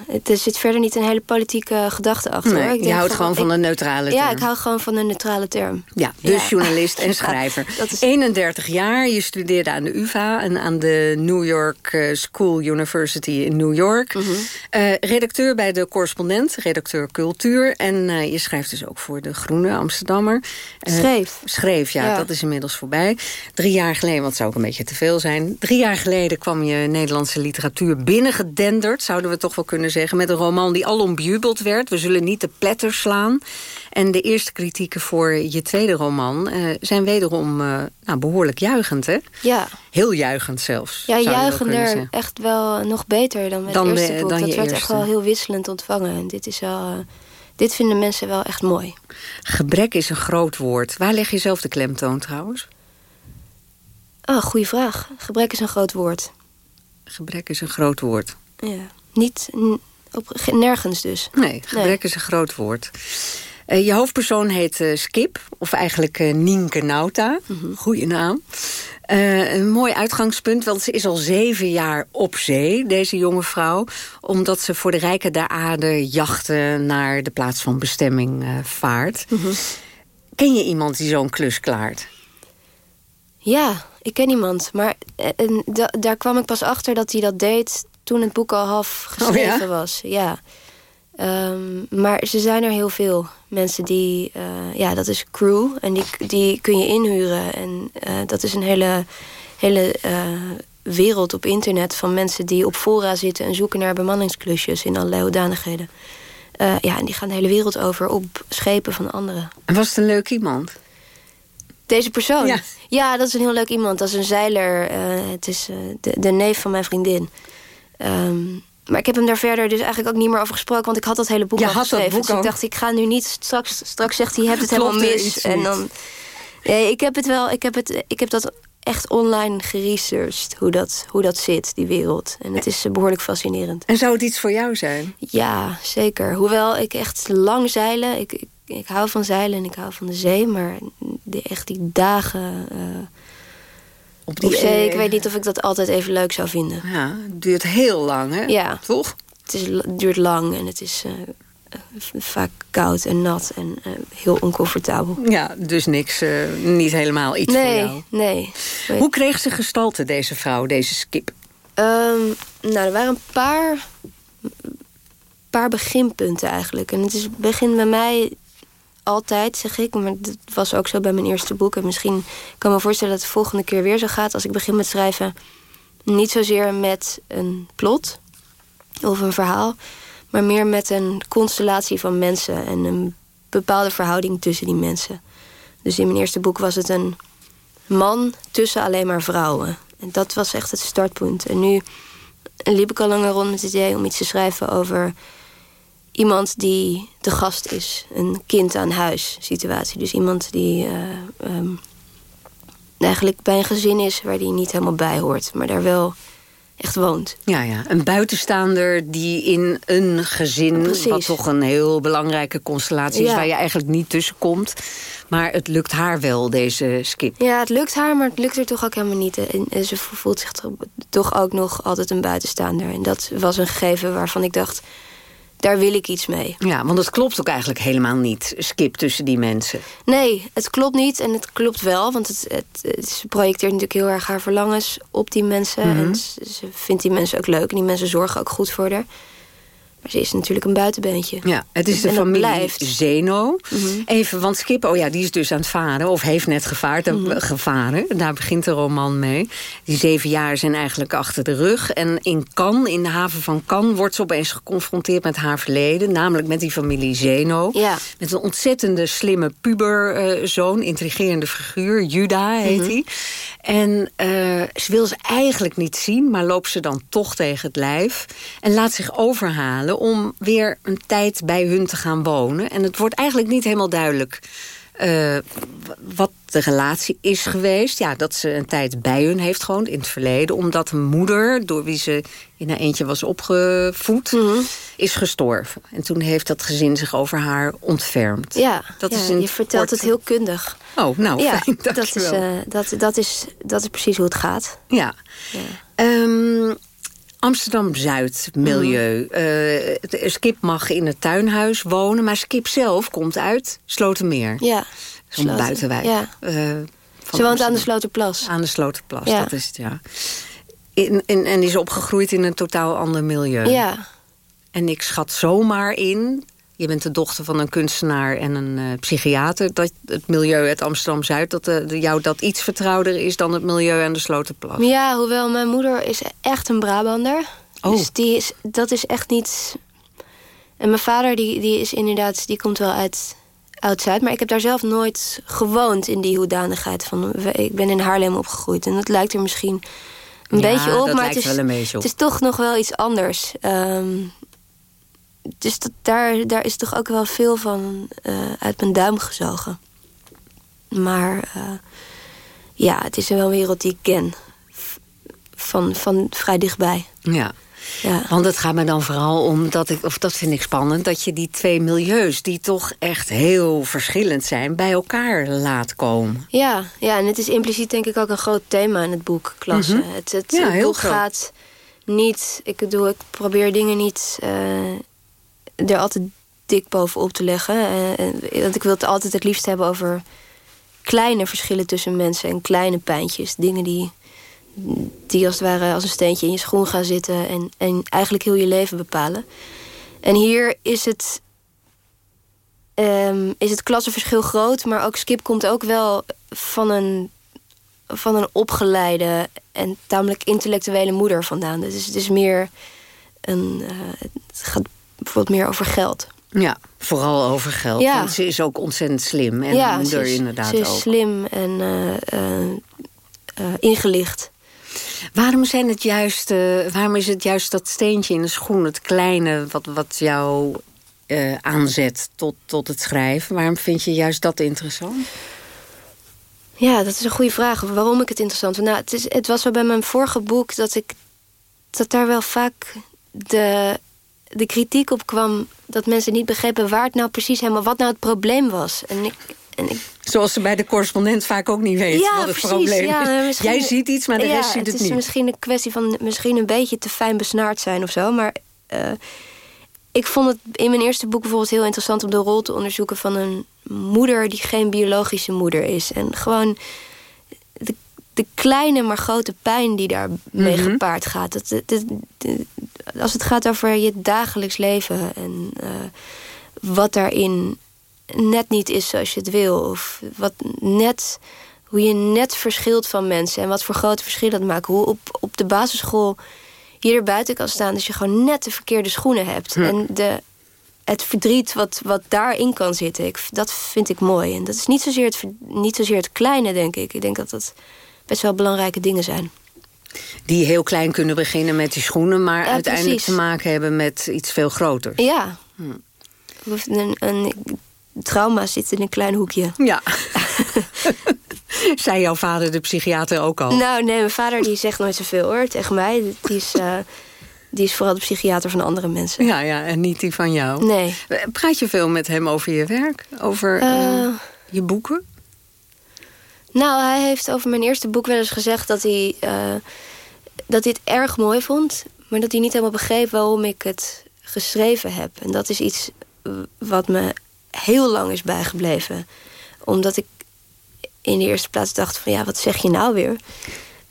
Speaker 29: het, er zit verder niet een hele politieke gedachte achter.
Speaker 28: Nee,
Speaker 29: hoor. Ik
Speaker 28: je houdt gewoon van een neutrale
Speaker 29: Ja,
Speaker 28: term.
Speaker 29: ik hou gewoon van een neutrale term.
Speaker 28: Ja, dus
Speaker 29: Ja.
Speaker 28: journalist en
Speaker 29: Ja,
Speaker 28: schrijver.
Speaker 29: is-
Speaker 28: 31 jaar, je studeerde aan de UvA... en aan de New York eh, School University in New York.
Speaker 29: Mhm.
Speaker 28: Eh, redacteur bij de Correspondent, redacteur cultuur... en je schrijft dus ook voor de Groene Amsterdammer.
Speaker 29: Schreef.
Speaker 28: Schreef, ja,
Speaker 29: Ja.
Speaker 28: dat is inmiddels voorbij. Drie jaar geleden, want het zou ook een beetje te veel zijn... drie jaar geleden kwam je Nederlandse literatuur binnengedenderd... zouden we toch wel kunnen zeggen... met een roman die alom bejubeld werd. We zullen niet de pletter slaan. En de eerste kritieken voor je tweede roman... eh, zijn wederom eh, nou, behoorlijk juichend, hè?
Speaker 29: Ja,
Speaker 28: Heel juichend zelfs.
Speaker 29: ja
Speaker 28: wel
Speaker 29: juichender echt wel nog beter dan met
Speaker 28: Dan
Speaker 29: het
Speaker 28: de-
Speaker 29: eerste boek.
Speaker 28: dan
Speaker 29: dat werd echt wel heel wisselend ontvangen. En dit, is wel, eh, dit vinden mensen wel echt mooi.
Speaker 28: Gebrek is een groot woord. Waar leg je zelf de klemtoon trouwens?
Speaker 29: Oh, goede vraag. Gebrek is een groot woord.
Speaker 28: Gebrek is een groot woord.
Speaker 29: Ja. Niet, op, ge- nergens dus.
Speaker 28: Nee, gebrek is een groot woord. Eh, je hoofdpersoon heet eh, Skip, of eigenlijk eh, Nienke Nauta. Goeie naam. Een mooi uitgangspunt, want ze is al zeven jaar op zee, deze jonge vrouw. Omdat ze voor de rijken der aarde jachten naar de plaats van bestemming vaart. Ken je iemand die zo'n klus klaart?
Speaker 29: Ja, ik ken iemand. Maar eh, en da- daar kwam ik pas achter dat hij dat deed toen het boek al half geschreven
Speaker 28: Oh ja?
Speaker 29: was. Ja. Ehm, maar ze zijn er heel veel mensen die... eh, ja, dat is crew. En die, die kun je inhuren. En eh, dat is een hele, hele wereld op internet... van mensen die op fora zitten en zoeken naar bemanningsklusjes... in allerlei hoedanigheden. Ja, en die gaan de hele wereld over op schepen van anderen.
Speaker 28: En was het een leuk iemand?
Speaker 29: Deze persoon?
Speaker 28: Ja.
Speaker 29: Ja. dat is een heel leuk iemand. Dat is een zeiler. eh, het is eh, de, de neef van mijn vriendin. Ehm, maar ik heb hem daar verder dus eigenlijk ook niet meer over gesproken... want ik had dat hele boek al geschreven.
Speaker 28: boek
Speaker 29: dus ik dacht, ik ga nu niet... Straks, straks zegt hij, je hebt het
Speaker 28: Klopt
Speaker 29: helemaal mis. En dan... Nee, ik heb het wel... Ik heb, het, ik heb dat echt online geresearched. Hoe dat, hoe dat zit, die wereld. En het is eh, behoorlijk fascinerend.
Speaker 28: En zou het iets voor jou zijn?
Speaker 29: Ja, zeker. Hoewel ik echt lang zeilen... Ik, ik, ik hou van zeilen en ik hou van de zee... maar de, echt die dagen... eh,
Speaker 28: Op
Speaker 29: op zee, ik weet niet of ik dat altijd even leuk zou vinden.
Speaker 28: Ja, het duurt heel lang, hè?
Speaker 29: Ja.
Speaker 28: Toch?
Speaker 29: Het is, het duurt lang en het is eh, eh, vaak koud en nat en eh, heel oncomfortabel.
Speaker 28: Ja, dus niks, eh, niet helemaal iets voor
Speaker 29: nee,
Speaker 28: jou.
Speaker 29: nee.
Speaker 28: Hoe kreeg ze gestalte, deze vrouw, deze skip?
Speaker 29: Ehm, nou, er waren een paar, paar beginpunten eigenlijk. En het is, begint bij mij altijd, zeg ik. Maar dat was ook zo bij mijn eerste boek. En misschien kan ik me voorstellen dat het de volgende keer weer zo gaat. Als ik begin met schrijven, niet zozeer met een plot of een verhaal. Maar meer met een constellatie van mensen. En een bepaalde verhouding tussen die mensen. Dus in mijn eerste boek was het een man tussen alleen maar vrouwen. En dat was echt het startpunt. En nu liep ik al langer rond met het idee om iets te schrijven over iemand die de gast is. Een kind aan huis situatie. Dus iemand die eh, ehm, eigenlijk bij een gezin is waar die niet helemaal bij hoort. Maar daar wel echt woont.
Speaker 28: Ja, ja, een buitenstaander die in een gezin...
Speaker 29: Precies.
Speaker 28: wat toch een heel belangrijke constellatie is...
Speaker 29: Ja.
Speaker 28: waar je eigenlijk niet tussen komt. Maar het lukt haar wel, deze skip.
Speaker 29: Ja, het lukt haar, maar het lukt er toch ook helemaal niet. En, ze voelt zich toch ook nog altijd een buitenstaander. En dat was een gegeven waarvan ik dacht, daar wil ik iets mee.
Speaker 28: Ja, want het klopt ook eigenlijk helemaal niet, skip tussen die mensen.
Speaker 29: Nee, het klopt niet en het klopt wel. Want het, het, het- ze projecteert natuurlijk heel erg haar verlangens op die mensen.
Speaker 28: Mhm.
Speaker 29: En ze, ze vindt die mensen ook leuk. En die mensen zorgen ook goed voor haar. Maar ze is natuurlijk een buitenbeentje.
Speaker 28: Ja, het is de
Speaker 29: En
Speaker 28: familie
Speaker 29: blijft. Mhm.
Speaker 28: Zeno. Even, want Skip, oh ja, die is dus aan het varen. Of heeft net gevaard,
Speaker 29: Mhm.
Speaker 28: eh, gevaren. Daar begint de roman mee. Die zeven jaar zijn eigenlijk achter de rug. En in Cannes, in de haven van Cannes... wordt ze opeens geconfronteerd met haar verleden. Namelijk met die familie Zeno.
Speaker 29: Ja.
Speaker 28: Met een ontzettende slimme puberzoon. intrigerende figuur. Juda heet
Speaker 29: Mhm.
Speaker 28: hij. En eh, ze wil ze eigenlijk niet zien, maar loopt ze dan toch tegen het lijf. En laat zich overhalen om weer een tijd bij hun te gaan wonen. En het wordt eigenlijk niet helemaal duidelijk eh, wat de relatie is geweest. Ja, dat ze een tijd bij hun heeft gewoond in het verleden. Omdat een moeder, door wie ze in haar eentje was opgevoed,
Speaker 29: Mhm.
Speaker 28: is gestorven. En toen heeft dat gezin zich over haar ontfermd.
Speaker 29: Ja,
Speaker 28: Dat
Speaker 29: ja,
Speaker 28: is
Speaker 29: je vertelt
Speaker 28: kort-
Speaker 29: het heel kundig.
Speaker 28: Oh, nou,
Speaker 29: ja,
Speaker 28: fijn,
Speaker 29: dat is, eh, dat, dat, is, dat is precies hoe het gaat.
Speaker 28: Ja. Ehm, Amsterdam-Zuid milieu. Eh, het- Skip mag in het tuinhuis wonen, maar Skip zelf komt uit Slotermeer.
Speaker 29: Ja.
Speaker 28: Zo'n buitenwijk.
Speaker 29: ja.
Speaker 28: eh,
Speaker 29: Ze woont
Speaker 28: Amsterdam.
Speaker 29: aan de Sloterplas.
Speaker 28: Aan de Sloterplas,
Speaker 29: Ja.
Speaker 28: dat is het, ja. In, in- en is opgegroeid in een totaal ander milieu.
Speaker 29: Ja.
Speaker 28: En ik schat zomaar in... Je bent de dochter van een kunstenaar en een eh, psychiater... dat het milieu uit Amsterdam-Zuid... dat eh, de, jou dat iets vertrouwder is dan het milieu aan de Sloterplas.
Speaker 29: Ja, hoewel mijn moeder is echt een Brabander.
Speaker 28: Oh.
Speaker 29: Dus die is, dat is echt niet... En mijn vader die, die is inderdaad, die komt wel uit Oud-Zuid. Maar ik heb daar zelf nooit gewoond in die hoedanigheid. Van, ik ben in Haarlem opgegroeid. En dat lijkt er misschien een
Speaker 28: Ja,
Speaker 29: beetje op. maar het is,
Speaker 28: wel een beetje op.
Speaker 29: het is toch nog wel iets anders. Ehm, dus dat, daar, daar is toch ook wel veel van eh, uit mijn duim gezogen. Maar eh, ja, het is wel een wereld die ik ken. Van, van vrij dichtbij.
Speaker 28: Ja.
Speaker 29: Ja.
Speaker 28: Want het gaat me dan vooral om, dat ik, of dat vind ik spannend... dat je die twee milieus, die toch echt heel verschillend zijn... bij elkaar laat komen.
Speaker 29: Ja, ja, en het is impliciet denk ik ook een groot thema in het boek, klasse.
Speaker 28: Mhm.
Speaker 29: Het, het,
Speaker 28: Ja,
Speaker 29: het
Speaker 28: heel
Speaker 29: boek
Speaker 28: groot.
Speaker 29: gaat niet... Ik doe, ik probeer dingen niet eh, er altijd dik bovenop te leggen. en- want ik wil het altijd het liefst hebben over kleine verschillen tussen mensen... en kleine pijntjes, dingen die, die als het ware als een steentje in je schoen gaan zitten... en, en eigenlijk heel je leven bepalen. En hier is het ehm, is het klassenverschil groot. Maar ook Skip komt ook wel van een, van een opgeleide en tamelijk intellectuele moeder vandaan. Dus het is meer een. eh, het gaat bijvoorbeeld meer over geld.
Speaker 28: Ja, vooral over geld.
Speaker 29: Ja.
Speaker 28: Want ze is ook ontzettend slim. En
Speaker 29: ja,
Speaker 28: moeder
Speaker 29: ze is,
Speaker 28: inderdaad
Speaker 29: ze is
Speaker 28: ook.
Speaker 29: slim en eh, eh, eh, ingelicht.
Speaker 28: Waarom, zijn het juist, waarom is het juist dat steentje in de schoen, het kleine, wat, wat jou aanzet tot, tot het schrijven? Waarom vind je juist dat interessant?
Speaker 29: Ja, dat is een goede vraag. Waarom ik het interessant vind. Nou, het, is, het was zo bij mijn vorige boek dat ik dat daar wel vaak de, de kritiek op kwam dat mensen niet begrepen waar het nou precies helemaal wat nou het probleem was. En ik, en ik
Speaker 28: Zoals ze bij de correspondent vaak ook niet weten wat het probleem
Speaker 29: ja,
Speaker 28: is.
Speaker 29: misschien-
Speaker 28: Jij ziet iets, maar de
Speaker 29: ja,
Speaker 28: rest ziet het,
Speaker 29: het
Speaker 28: niet.
Speaker 29: is misschien een kwestie van misschien een beetje te fijn besnaard zijn of zo. Maar eh, ik vond het in mijn eerste boek bijvoorbeeld heel interessant om de rol te onderzoeken van een moeder die geen biologische moeder is. En gewoon de, kleine maar grote pijn die daarmee
Speaker 28: Mhm.
Speaker 29: gepaard gaat. Dat, dat- dat- dat- als het gaat over je dagelijks leven en eh, wat daarin net niet is zoals je het wil. Of wat net, hoe je net verschilt van mensen en wat voor grote verschillen dat maakt. Hoe op, op de basisschool je er buiten kan staan als je gewoon net de verkeerde schoenen hebt. En de, het verdriet wat, wat daarin kan zitten, ik, dat vind ik mooi. En dat is niet zozeer, het, niet zozeer het kleine, denk ik. Ik denk dat dat best wel belangrijke dingen zijn.
Speaker 28: Die heel klein kunnen beginnen met die schoenen... maar
Speaker 29: Ja,
Speaker 28: uiteindelijk
Speaker 29: precies.
Speaker 28: te maken hebben met iets veel groters.
Speaker 29: Ja.
Speaker 28: Hm.
Speaker 29: Een, een, trauma zit in een klein hoekje.
Speaker 28: Ja. Zei jouw vader, de psychiater, ook al?
Speaker 29: Nou, nee, mijn vader die zegt nooit zoveel hoor tegen mij. Die is, eh, die is vooral de psychiater van andere mensen.
Speaker 28: Ja, ja, en niet die van jou.
Speaker 29: Nee.
Speaker 28: Praat je veel met hem over je werk? Over eh,
Speaker 29: Eh,
Speaker 28: je boeken?
Speaker 29: Nou, hij heeft over mijn eerste boek wel eens gezegd dat hij, eh, dat hij het erg mooi vond. Maar dat hij niet helemaal begreep waarom ik het geschreven heb. En dat is iets wat me heel lang is bijgebleven. Omdat ik in de eerste plaats dacht van ja, wat zeg je nou weer?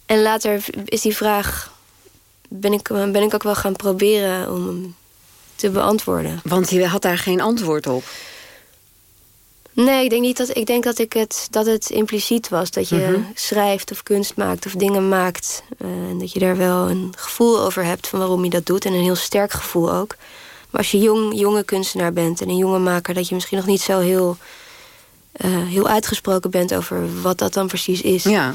Speaker 29: En later is die vraag, ben ik, ben ik ook wel gaan proberen om te beantwoorden.
Speaker 28: Want je had daar geen antwoord op.
Speaker 29: Nee, ik denk niet dat ik denk dat ik het dat het impliciet was dat je
Speaker 28: Mhm.
Speaker 29: schrijft of kunst maakt of dingen maakt eh, en dat je daar wel een gevoel over hebt van waarom je dat doet en een heel sterk gevoel ook. Maar als je jong jonge kunstenaar bent en een jonge maker dat je misschien nog niet zo heel eh, heel uitgesproken bent over wat dat dan precies is.
Speaker 28: Ja.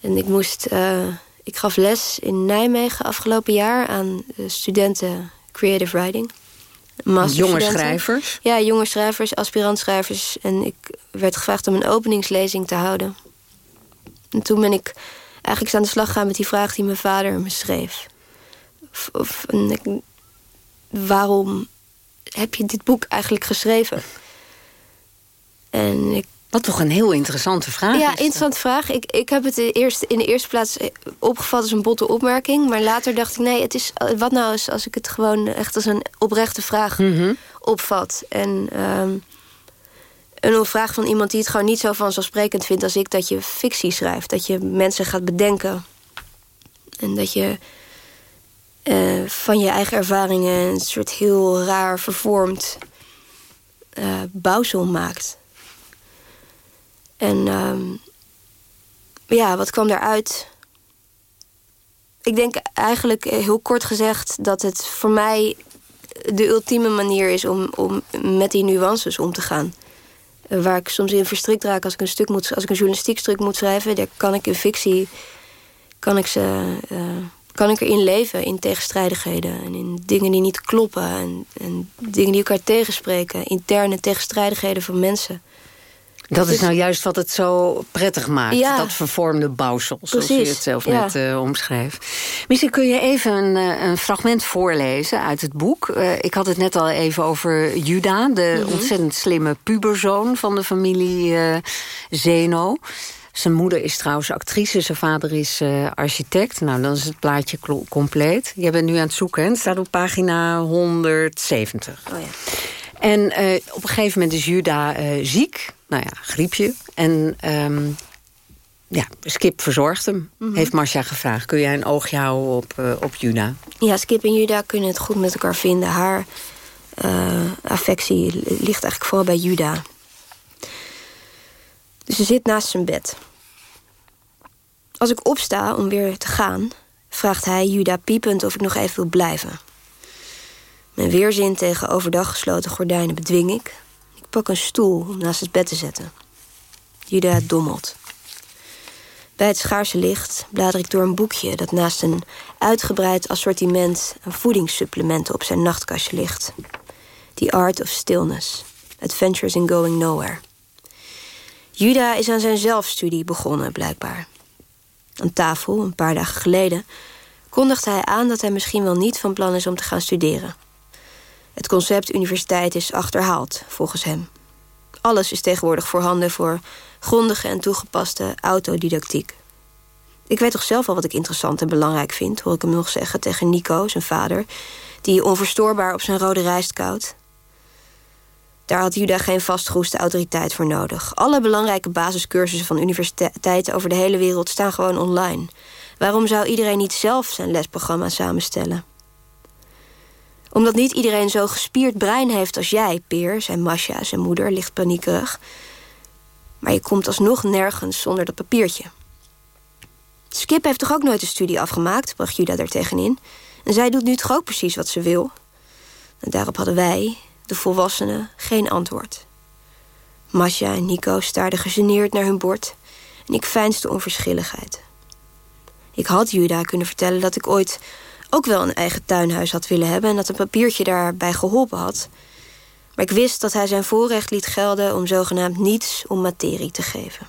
Speaker 29: En ik moest eh, ik gaf les in Nijmegen afgelopen jaar aan studenten creative writing.
Speaker 28: Jonge schrijvers?
Speaker 29: Ja, jonge schrijvers, aspirantschrijvers. En ik werd gevraagd om een openingslezing te houden. En toen ben ik eigenlijk aan de slag gegaan met die vraag die mijn vader me schreef. Of, of- en ik- waarom heb je dit boek eigenlijk geschreven? En ik
Speaker 28: Wat toch een heel interessante vraag
Speaker 29: ja,
Speaker 28: is dat.
Speaker 29: interessante vraag. Ik, ik heb het de eerste, in de eerste plaats eh, opgevat als een botte opmerking. Maar later dacht ik, nee, het is, eh, wat nou eens als ik het gewoon echt als een oprechte vraag
Speaker 28: Mhm.
Speaker 29: opvat. En ehm, een vraag van iemand die het gewoon niet zo vanzelfsprekend vindt als ik... dat je fictie schrijft, dat je mensen gaat bedenken. En dat je eh, van je eigen ervaringen een soort heel raar vervormd eh bouwsel maakt. En ehm, ja, wat kwam daaruit? Ik denk eigenlijk eh, heel kort gezegd dat het voor mij de ultieme manier is om, om met die nuances om te gaan. Eh, Waar ik soms in verstrikt raak als ik een stuk moet, als ik een journalistiek stuk moet schrijven, daar kan ik in fictie, kan ik ze, eh, kan ik erin leven in tegenstrijdigheden en in dingen die niet kloppen en, en dingen die elkaar tegenspreken, interne tegenstrijdigheden van mensen.
Speaker 28: Dat is nou juist wat het zo prettig maakt.
Speaker 29: Ja.
Speaker 28: Dat vervormde bouwsel, zoals je het zelf
Speaker 29: ja.
Speaker 28: net eh, omschreef. Misschien kun je even een, eh, een fragment voorlezen uit het boek. Eh, ik had het net al even over Juda, de
Speaker 29: Mhm.
Speaker 28: ontzettend slimme puberzoon van de familie eh, Zeno. Zijn moeder is trouwens actrice, zijn vader is architect. Nou, dan is het plaatje compleet. Je bent nu aan het zoeken, hè? het staat op pagina 170.
Speaker 29: Oh ja.
Speaker 28: En eh, op een gegeven moment is Juda eh, ziek. Nou ja, griepje. En ehm, ja, Skip verzorgt hem.
Speaker 29: Mhm.
Speaker 28: Heeft Marcia gevraagd. Kun jij een oogje houden op, eh, op Juda?
Speaker 29: Ja, Skip en Juda kunnen het goed met elkaar vinden. Haar affectie ligt eigenlijk vooral bij Juda. Dus ze zit naast zijn bed. Als ik opsta om weer te gaan, vraagt hij Juda piepend of ik nog even wil blijven. Mijn weerzin tegen overdag gesloten gordijnen bedwing ik. Ik pak een stoel om naast het bed te zetten. Juda dommelt. Bij het schaarse licht blader ik door een boekje dat naast een uitgebreid assortiment aan voedingssupplementen op zijn nachtkastje ligt. The Art of Stillness. Adventures in Going Nowhere. Juda is aan zijn zelfstudie begonnen, blijkbaar. Aan tafel, een paar dagen geleden, kondigde hij aan dat hij misschien wel niet van plan is om te gaan studeren. Het concept universiteit is achterhaald, volgens hem. Alles is tegenwoordig voorhanden voor grondige en toegepaste autodidactiek. Ik weet toch zelf wel wat ik interessant en belangrijk vind, hoor ik hem nog zeggen tegen Nico, zijn vader, die onverstoorbaar op zijn rode rijst koudt. Daar had Juda geen vastgeroeste autoriteit voor nodig. Alle belangrijke basiscursussen van universiteiten over de hele wereld staan gewoon online. Waarom zou iedereen niet zelf zijn lesprogramma samenstellen? Omdat niet iedereen zo'n gespierd brein heeft als jij, Peer, zei Masha, zijn moeder, licht paniekerig. Maar je komt alsnog nergens zonder dat papiertje. Skip heeft toch ook nooit een studie afgemaakt, bracht Juda daar tegenin. En zij doet nu toch ook precies wat ze wil? En daarop hadden wij, de volwassenen, geen antwoord. Masha en Nico staarden gegeneerd naar hun bord en ik veinsde onverschilligheid. Ik had Juda kunnen vertellen dat ik ooit ook wel een eigen tuinhuis had willen hebben en dat een papiertje daarbij geholpen had. Maar ik wist dat hij zijn voorrecht liet gelden om zogenaamd niets om materie te geven.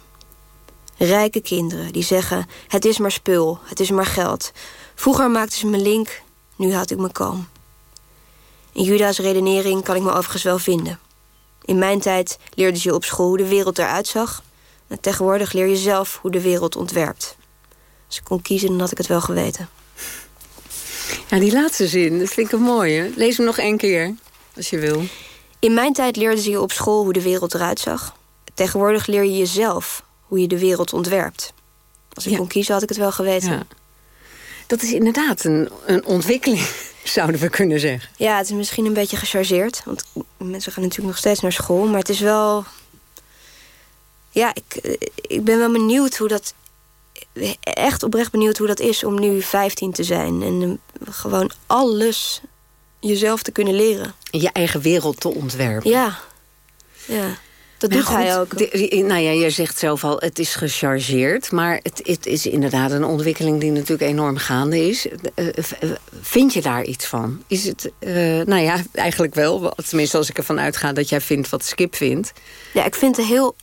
Speaker 29: Rijke kinderen die zeggen: het is maar spul, het is maar geld. Vroeger maakten ze me link, nu houd ik me kalm. In Juda's redenering kan ik me overigens wel vinden. In mijn tijd leerde je op school hoe de wereld eruit zag. En tegenwoordig leer je zelf hoe de wereld ontwerpt. Als ik kon kiezen, dan had ik het wel geweten.
Speaker 28: Ja, die laatste zin, dat vind ik een mooie. Lees hem nog één keer, als je wil.
Speaker 29: In mijn tijd leerden ze je op school hoe de wereld eruit zag. Tegenwoordig leer je jezelf hoe je de wereld ontwerpt. Als ik kon kiezen, had ik het wel geweten.
Speaker 28: Ja. Dat is inderdaad een, een ontwikkeling, zouden we kunnen zeggen.
Speaker 29: Ja, het is misschien een beetje gechargeerd. Want mensen gaan natuurlijk nog steeds naar school. Maar het is wel... Ja, ik, ik ben wel benieuwd hoe dat... Echt oprecht benieuwd hoe dat is om nu 15 te zijn. En eh, gewoon alles jezelf te kunnen leren.
Speaker 28: Je eigen wereld te ontwerpen.
Speaker 29: Ja, ja. Dat doet hij
Speaker 28: goed,
Speaker 29: ook.
Speaker 28: de- nou ja, je zegt zelf al, het is gechargeerd. Maar het, het is inderdaad een ontwikkeling die natuurlijk enorm gaande is. Eh, eh, Vind je daar iets van? Is het, nou ja, eigenlijk wel. Tenminste, als ik ervan uitga dat jij vindt wat Skip vindt.
Speaker 29: Ja, ik vind het heel,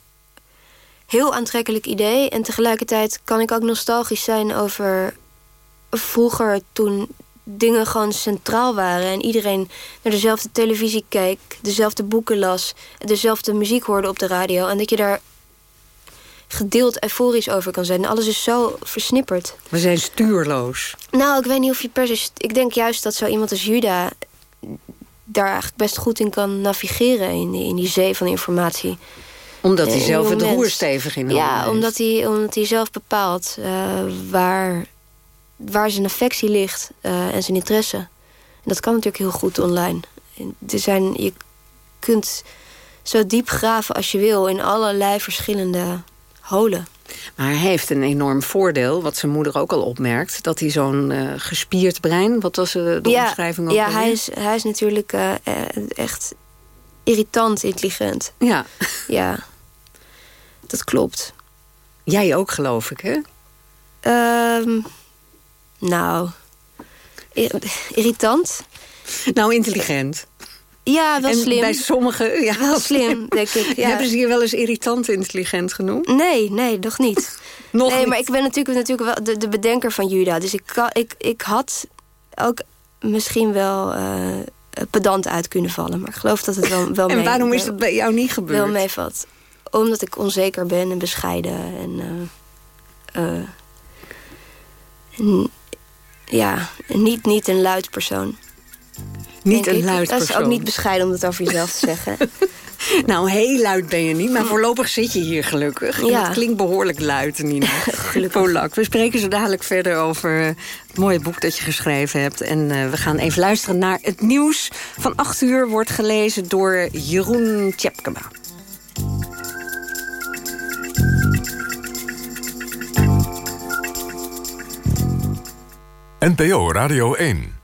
Speaker 29: heel aantrekkelijk idee. En tegelijkertijd kan ik ook nostalgisch zijn over vroeger toen dingen gewoon centraal waren. En iedereen naar dezelfde televisie keek, dezelfde boeken las, dezelfde muziek hoorde op de radio. En dat je daar gedeeld euforisch over kan zijn. Alles is zo versnipperd.
Speaker 28: We zijn stuurloos.
Speaker 29: Nou, ik weet niet of je per se... Ik denk juist dat zo iemand als Juda... daar eigenlijk best goed in kan navigeren... in die, in die zee van informatie.
Speaker 28: Omdat hij zelf het roer stevig in de handen
Speaker 29: Ja,
Speaker 28: heeft.
Speaker 29: omdat hij, omdat hij zelf bepaalt eh, waar, waar zijn affectie ligt eh, en zijn interesse. En dat kan natuurlijk heel goed online. Er zijn, je kunt zo diep graven als je wil... in allerlei verschillende holen.
Speaker 28: Maar hij heeft een enorm voordeel, wat zijn moeder ook al opmerkt... dat hij zo'n eh, gespierd brein, wat was de
Speaker 29: ja,
Speaker 28: omschrijving ook
Speaker 29: Ja, hij is, hij is natuurlijk echt irritant intelligent.
Speaker 28: Ja.
Speaker 29: Ja, dat klopt.
Speaker 28: Jij ook, geloof ik, hè?
Speaker 29: Ehm, nou, ir- irritant?
Speaker 28: Nou, intelligent.
Speaker 29: Ja, wel
Speaker 28: en
Speaker 29: slim.
Speaker 28: bij sommigen... Ja,
Speaker 29: Wel slim, denk ik. Ja.
Speaker 28: Hebben ze je wel eens irritant intelligent genoemd?
Speaker 29: Nee, nee, nog niet.
Speaker 28: Nog
Speaker 29: nee,
Speaker 28: niet.
Speaker 29: maar ik ben natuurlijk, natuurlijk wel de, de bedenker van Juda. Dus ik, kan, ik, ik had ook misschien wel eh, pedant uit kunnen vallen. Maar ik geloof dat het wel, wel
Speaker 28: En
Speaker 29: mee-
Speaker 28: waarom is dat bij jou niet gebeurd?
Speaker 29: Wel meevalt. Omdat ik onzeker ben en bescheiden. En, eh, eh, en, ja, niet, niet een luid persoon.
Speaker 28: Niet een
Speaker 29: ik.
Speaker 28: luid
Speaker 29: Dat is ook
Speaker 28: persoon.
Speaker 29: niet bescheiden om dat over jezelf te zeggen.
Speaker 28: Nou, heel luid ben je niet, maar voorlopig zit je hier gelukkig.
Speaker 29: Ja.
Speaker 28: Het klinkt behoorlijk luid, Nina. Polak. We spreken zo dadelijk verder over eh, het mooie boek dat je geschreven hebt. En we gaan even luisteren naar het nieuws. Van 8 uur wordt gelezen door Jeroen Tjepkema.
Speaker 13: NPO Radio 1.